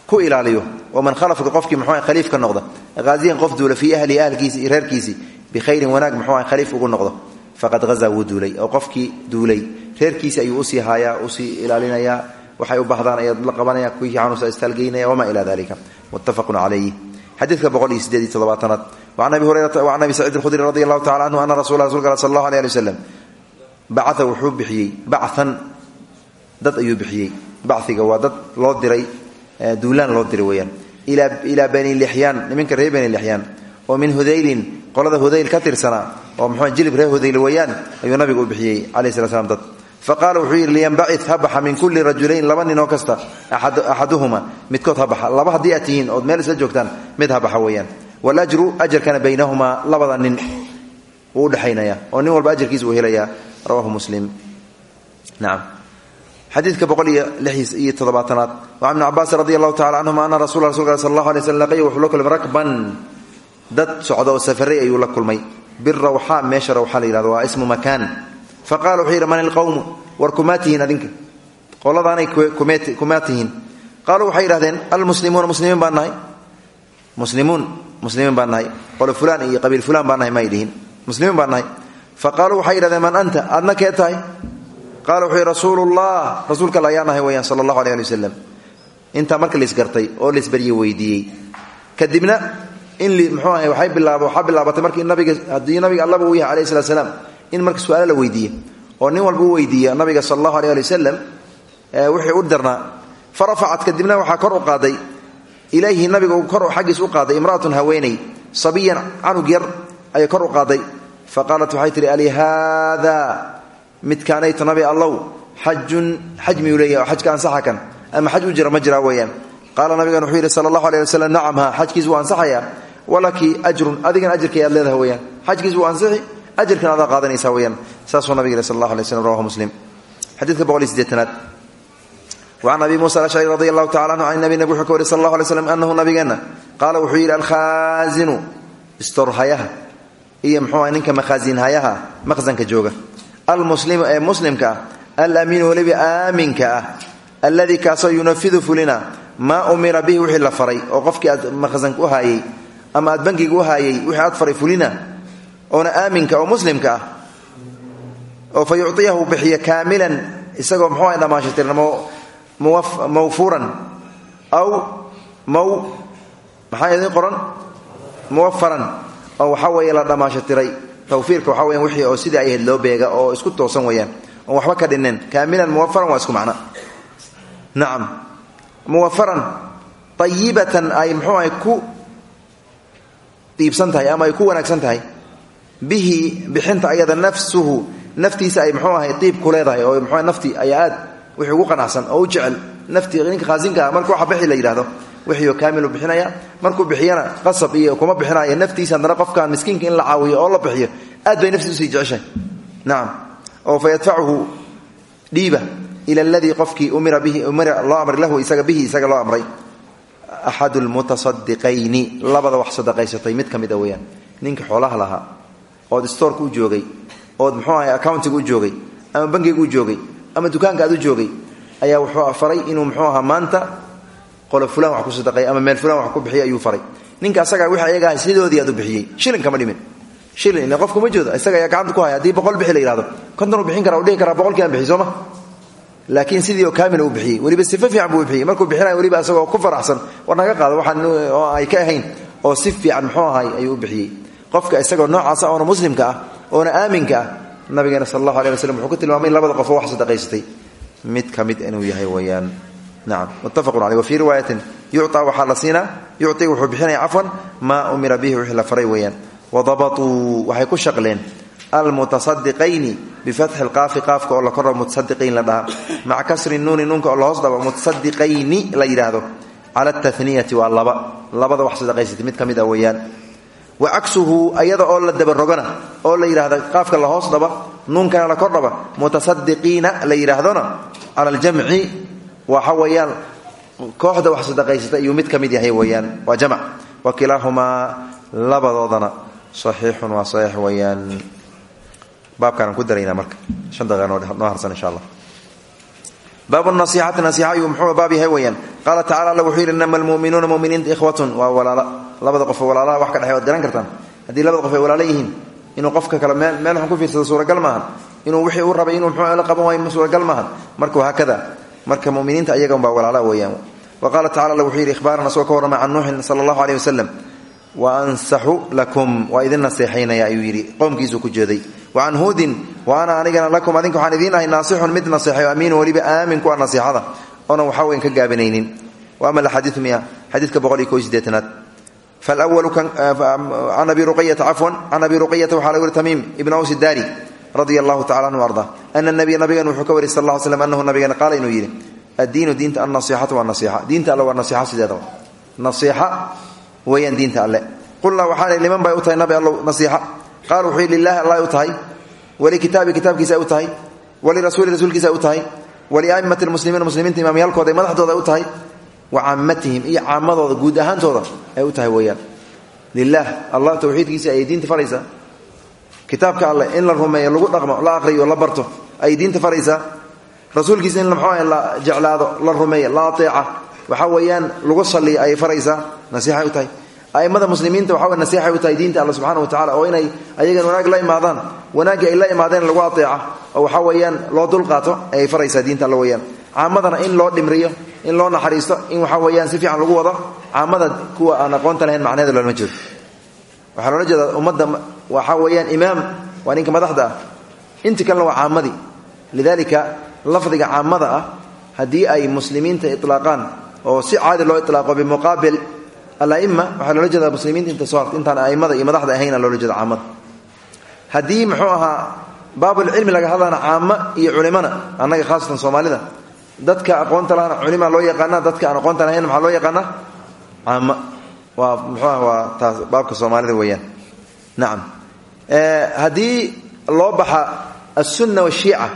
ku ilaaliyo waman khalafa qofkii mxuu aha ka noqda haaziyan qof duula fii ahlihi ahlkiisi iyo reerkiisii bikhayrin wanaag muxuu aha ugu noqdo faqad hazaa wuu oo qofkii duulay reerkiisi ayuu u sii haayaa u sii ilaalinayaa waxay u baahdaan ayaad la qabanaya kuwii xanuusa istaalgeynaya wamaa ila dalika muttafaqun calayhi xadiidka boqol iyo sideed iyo toddobaatanaad. Wacan abi hurayrata wacan abi saciid alkhudri radi allahu tacala canhu ana rasula rasulka sal allahu alay wuxuu bixiyey bacan dad ayuu bixiyey. Baciga waa dad loo diray duulaan loo diray weyaan ilaa bani lixyaan niminka reer bani lixyaan oo min hudaylin qolada hudayl ka tirsanaa oo mxuu jilib reer hudayl weyaan ayuu nabiga u bixiyey calayh dad faqaala wuxuu yidhi liyanbacid ha baxa min kulli rajulayn laba nin oo kasta axaduhuma midkood ha baxa laba haddii aad tihiin ood meel isla joogtaan mid ha baxa weyaan walajru ajarkana baynahumaa labada nin wuu udhexaynaya oo nin walba ajarkiisa uu helayaa rawahu muslim nacam xadiidka boqol iyo lix iyo toddobaatanaad wacan ibni cabaasin radi allahu tacala canhuma ana rasula rasulka sal allahu alay slm laqiya wuxuu la faqala wuxuu yidhi man ilqowmu war kumaa tihiin adinka. Qoladaanay kumaa tihiin. Qaaluu waxay yidhahdeen almuslimuuna muslimiin baan nahay. Muslimuun muslimiin baan nahay. Qolo fulaan iyo qabiil fulaan baan nahay may dhihin muslimiin baan nahay. Faqaaluu waxay yidhahdeen man anta adna kee tahay? Qaala wuxuu yidhi rasuulullah. Rasuulka alla ayaa nahay weyaan sala allahu aleh ali wasalam in mxuu ahay waxay bilaab waxaa bilaabatay markii nabiga haddii nabiga allaba uu yahay alayh salat slaam in marka su'aalo la weydiiye oo nin walba u weydiiya nabiga sal allahu aleh ali wasalam u darnaa fa rafacat kadibna waxaa kor u qaaday ilayhi nabiga kor xaggiis u qaaday imraatun haweeney sabiyan canug yar kor u qaaday. Fa qaalat waxay tihi alihaada midkaanayto nabi allow xajun xaj miyuu leeyahy oo xajka ama xaj u jira ma jiraa weeyaan. Qaala nabigan wuxuu yidhi sala ha xajkiis wuu ansaxayaa walaki ajrun adigan ajarkay leedahay weyaan xajkiis wuu ansixi ajarkan adaa qaadanaysaa weyaan saasuu nabig sal allah alay slm rawahu muslim. Xadiidka boqol iyo sideetanaad. Wacan abi muusa alashcari radi allahu anhu can nabi nabig wuxuu ka wari sal allah alay slam anahu nabigeenna. Qaala wuxuu yidhi alkhaazinu istorhayaha iyo mxuu ninka makhaasinhayaha maqsanka jooga. Almuslimu ee muslimka ah alamiinu weliba aaminka ah alladii kaasoo yunafidu fulina maa umira bihi wixii la faray oo qofkii aad u haayey ama aad bankiga u haayey wixii aad faray fulina oona aaminka oo muslimka ah oo fa yuciyahu bixiya kaamilan isagoo mxuu ah dhammaashatirna mawfuuran aw maw maxaa idin qoran? Muwafaran oo waxaa weeye la dhammaashatiray tawfiirka wixii oo sidii ay ahayd loo beega oo isku toosan weyaan oon waxba ka dhineen kaamilan muwafaran waa isku macno. Nacam muwafaran ayibatan ay mxuu ahay ku diibsan tahay ama ay ku wanaagsan tahay bihi bixinta ayada nafsuhu naftiisa ay mxuu ahay diib ku oo mxu nafti ayaa aad wixii ugu qanacsan oo jecel nafti ninka khaasinka ah. Marka bixi la yidhahdo wixiioo kaamilu bixinaya markuu bixiyana qasab iyo kuma bixinaayo naftiisa haddana qofkan miskiinka in la caawiyo oo la bixiyo aad bay naftiis u sii jeceshahay. Nacam oo fa yadfacuhu ila aladii qofkii umira bihi umira loo amray lahu isaga bihi isaga loo amray. Axadu lmutasadiqayni labada wax sadaqaysatay mid ka mid ninka xoolaha lahaa ood stoorka u joogay ood muxuu ahay accountiga u joogay ama bangiga u joogay ama dukaanka aad joogay ayaa wuxuu faray inuu muxuu ahaa maanta qolo fulan wax ku sadaqeey ama meel fulan wax ku bixiy ayuu faray. Ninka asaga wixii ayaga sidoodii aad u bixiyey shilin kama dhimin. Shilin ile qofku ma joodo isaga ayaa gacanta ku haya haddii boqol bixi la yihahdo konton uu bixin kara u dhihi karaa boqolkiiaan bixi sooma laakiin sidii oo kaamila uu bixiyey weliba sifa fiican buu bixiyey markuu bixinaya weliba isagoo ku faraxsan war naga qaado waxaan oo ay ka ahayn oo si fiican muxuu ahay ayuu u qofka isagoo noocaasa oona muslimka ah oona aaminka ah nabigeena sal allahu aleh waslm wuxuu ku tilmaamay labada qofoo wax sadaqaysatay mid ka inuu yahay weyaan nacam muttafaqun caleyh wa fii riwaayatin yucطaa waxaa la siinaa. Yucطi wuxuu bixinaya cafwan maa umira bihi wixii la faray weeyaan. Wadabatuu waxay ku shaqleen. Almutasadiqayni bifatxi lqaafi qaafka oo la kordhabo mutasadiqiin la dhaha maca kasri nuuni nuunka oo lahoos dhabo mutasadiqayni la yidhaahdo. Cala taniyati waa laba. Labada wax sadaqaysatay mid ka mid ah wa cagsuhu ayada oo la dabarogana oo la yidhahda qaafka la hoos dhaba nuunkana la kordhaba mutasadiqiina la yidhaahdona cala aljamci waxa weeyaan kooxda wax sadaqaysata ayuu mid ka mid yahay weeyaan waa jamc wa kilaahumaa labadoodana saxiixun waa saxiix weeyaan. Baabkaanaan ku daraynaa marka shan daqiiqa noo harsan insha allah baabu nasiixati nasiixa ayuu muxuu baab yahay weeyaan qaala tacala alla wuxuu yidhi inama almu'minuuna muminiinta ikhwatun waa walaala labada qofoo walaalaha wax ka dhexey waad garan kartaan haddii labada qof ay walaala yihiin inuu qofka kale meel waxan ku fiirsado suuragal maahan inuu wixii uu rabay inuu muxuu la qaban waayo suuragal maahan marka wahaakada marka muminiinta ayaga umbaa walaala weeyaan wa qaala tacala alla wuxuu yidhi ikhbaaran asagoo ka warramay can nuuxin sala allahu aleyh wasalam wa ansaxu lakum waa idin naseexaynaya ayuu yidhi ku jeeday wacan huudin wa ana anigana lakum adinka waxaan idiin ahay naasixun mid naseexay amiinu weliba aamin ku ah nasiixada oonan waxaa weyn ka gaabinaynin. Wa ama alxadiiu miya? Xadiidka boqol iyo ko sideetanaad falwalu can abi ruqayata cafwan can abi ruqayata waxaa laga wari tamiim ibna aws daari radia allahu tacala anhu arda ana nabiya nabigan wuxuu ka wari sal ll slam anahu nabigana qaala inuu yidhi addiinu diinta annasixatu waa nasiixa diinta alle waa nasiixa sideedaba. Nasiixa weeyaan diinta alle. Qulnaa waxaan liman bay u tahay nabi allow nasiixa qaala wuxuu yidhi allah u tahay. Walikitaabi kitaabkiisa ay u tahay. Walirasuuli rasuulkiisa ay u tahay. Waliaimati lmuslimiina muslimiinta imaamyaalkooda ee madaxdooda ay u tahay. Wa caamatihim iyo caamadooda guud ahaantooda ay u tahay weeyaan. Lilah allah tawxiidkiisa ayay diinta faraysaa kitaabka alleh in la rumeeyo lagu dhaqmo la aqriyo la barto ayay diinta faraysaa rasuulkiisa in mxuu la jeclaado la rumeeyo la ateeca. Waxa weeyaan lagu saliyo ayay faraysaa nasiixay u tahay a'immada muslimiinta waxa nasiixay u tahay diinta alla subxana wa tacala oo inay ayagan wanaag la imaadaan. Wanaaggii ay la imaadeen lagu ateeca oo waxa weeyaan loo dulqaato ayay faraysaa diinta alla weyaan caamadana in loo dhimriyo in loo naxariisto in waxa weeyaan si fiican lagu wado caamada kuwa aan aqoonta lahayn macnaheeda loolama jeedo waxaa loola jeedaa ummadda waxa weeyaan imaam waa madaxda ah. Inti kalena waa caamadii lidalika lafdiga caamada ah ay muslimiinta ilaaqaan oo si caadi loo ilaaqo bimuqaabil alaima waxaa loola jeeda muslimiinta inta soo harta intaan aimada iyo madaxda ahayna loola jeeda caamada haddii muxuu ahaa baabulcilmi laga hadlana caamo iyo culimana annaga khaasatan soomaalida dadka aqoonta lahana culima loo yaqaana dadka aan aqoonta lahayn maxaa loo yaqaana caamo waa muxuu ah waa taas baabka soomaalida weeyaan. Nacam haddii loo baxa alsunna washiica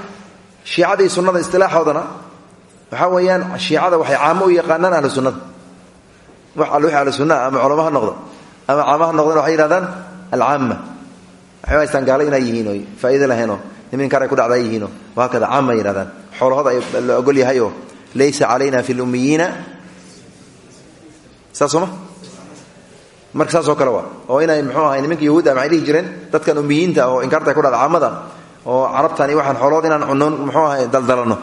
shiicada iyo sunnada istilaaxoodana waxaa weeyaan shiicada waxay caamo u yaqaanaan sunnada wax all wixii ahlu sunnaha ama culamo ha noqdo ama caamo ha noqdeen waxay yihahdaan alcaama waxay haystaan gaalo inay yihiin oy faa'ido laheenoo nimin karay ku dhacda ay yihiinoo wahaakada caama yihahdaan xoolahooda la ogol yahay oo laysa calayna fi lummiyiina saas marka saasoo kale waa oo inay muxuu ahay nimanka yahuudda maxay dhihi jireen? Dadkan ummiyiinta oo inkaarta ku dhacda caamada oo carabtan iyo waxaan inaan cunnoon muxuu ahay daldalanno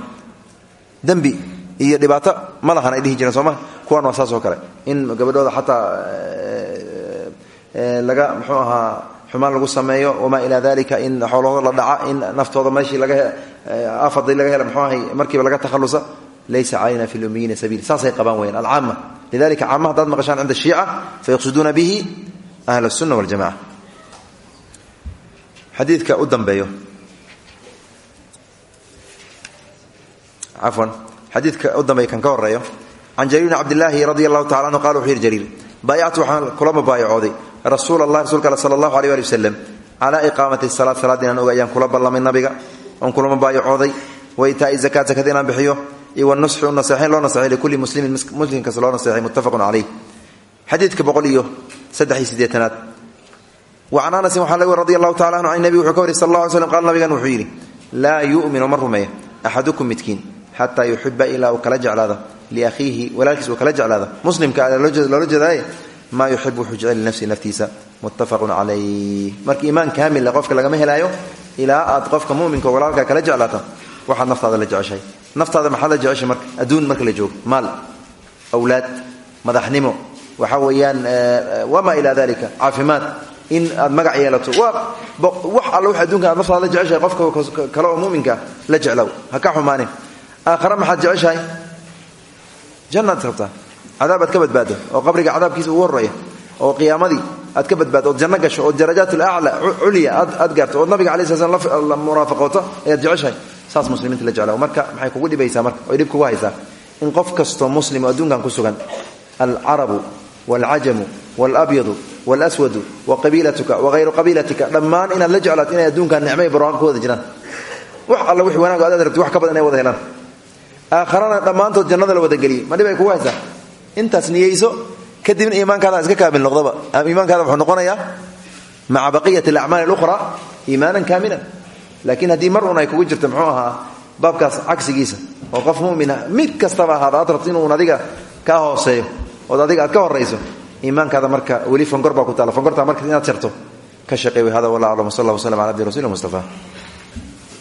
dembi iyo dhibaato malahan ay dhihi jireen sooma kuwan waa saasoo kale. In gabadhooda xataa eh, eh, laga mxuu ahaa xumaan lagu sameeyo wamaa ilaa dalika in xoolahooda la dhaca in naftooda meeshii laga eh, afadii laga hela mxuahay markiiba laga takhalusa laysa calayna fi lumiyiina sabiil. Saasay qabaan weyaan alcaama lidalika caama haddaad maqashaan cinda shiica fayaqsuduuna bihi ahl اsunna wاljamaca xadiidka u dambeeyo. Cafwan xadiidka u dambeeya kan ka horeeyo can jariir bn cabdillaahi radi allahu tacala anhu qala wuxuu jariir baayactu waxaan kula mubaayacooday rasuul allah rasuulka ale sala allahu alيh ali waslem calaa iqaamati salaad salaad inaan nabiga oon kula mubaayacooday wa itaa'i zakaat zakada inaan iyo wanusxi u naseexayn loo naseexay likulli muslimin muslim kasta loo naseexay muttafaqun calayh xadiidka boqol iyo saddex iyo siddeetanaad. Wa can anasin waxaa laga tacala anhu can nebi wuxuu ka wari sal qaala nabigan wuxuu yidhi yu'minu ma rumeeya axadukum xataa yuxiba ilaa uu kala jeclaado liakhiihi walaalkiis uu kala jeclaado. Muslimka loola jeedaaye maa yuxibu wuxuu jecel linafsihi naftiisa. Muttafaqun calayh marka iimaan kaamila qofka lagama helaayo ilaa aad qofka muminka walaalka kala jeclaata waxaad naftaada la jeceshahay. Naftaada maxaad la jeceshay marka? Adduun marka la joogo. Maal awlaad madaxnimo. Waxa caafimaad. In aad magac yeelato. Wax alla wax adduunka aad naftaada la qofka kale oo la jeclow. Ha ka xumaanin aakhare maxaad jeceshahay? Jannaad rabtaa. Cadaabaad ka badbaado oo qabriga cadaabkiisa ugu horreeya oo qiyaamadii aad ka badbaado ood janno gasho ood darajaat alacla culya aad gaarto ood nabiga alai sl la muraafaqooto ayaad jeceshahay? Saas muslimiinta la jeclaa. Marka maxay kugu dhibaysaa marka? Oy dhib kugu haysaa. In qof kastoo muslim oo adduunkan ku sugan alcarabu waalcajamu waalabyadu waalaswadu wa qabiilatuka wahayru qabiilatika dhammaan inaad la jeclaato inay adduunkan nicmay barwaaqo ku jiraan. Wax alla wixii wanaag adaad rabti wax ka badan inay wada helaan aakharana dhammaantood jannada la wadageliye. Ma dhib ay kugu haysaa? Intaas niyeyso kadibna iimaankaada iska kaamil noqdaba iimaankaada wuxuu noqonayaa maca baqiyati alacmaali alukhra iimaanan kaamilan laakiin haddii mar un ay kugu jirto muxuu ahaa baabkaas cagsigiisa. Oo qof mumina mid kastaba ahaada aad rabto inuun adiga kaa hooseeyo ood adiga aad ka horayso iimaankaada marka weli fangor ku taala fangortaa marka inaad jarto ka shaqeey hada wallah aclam w sal allah w ala abdi mustafa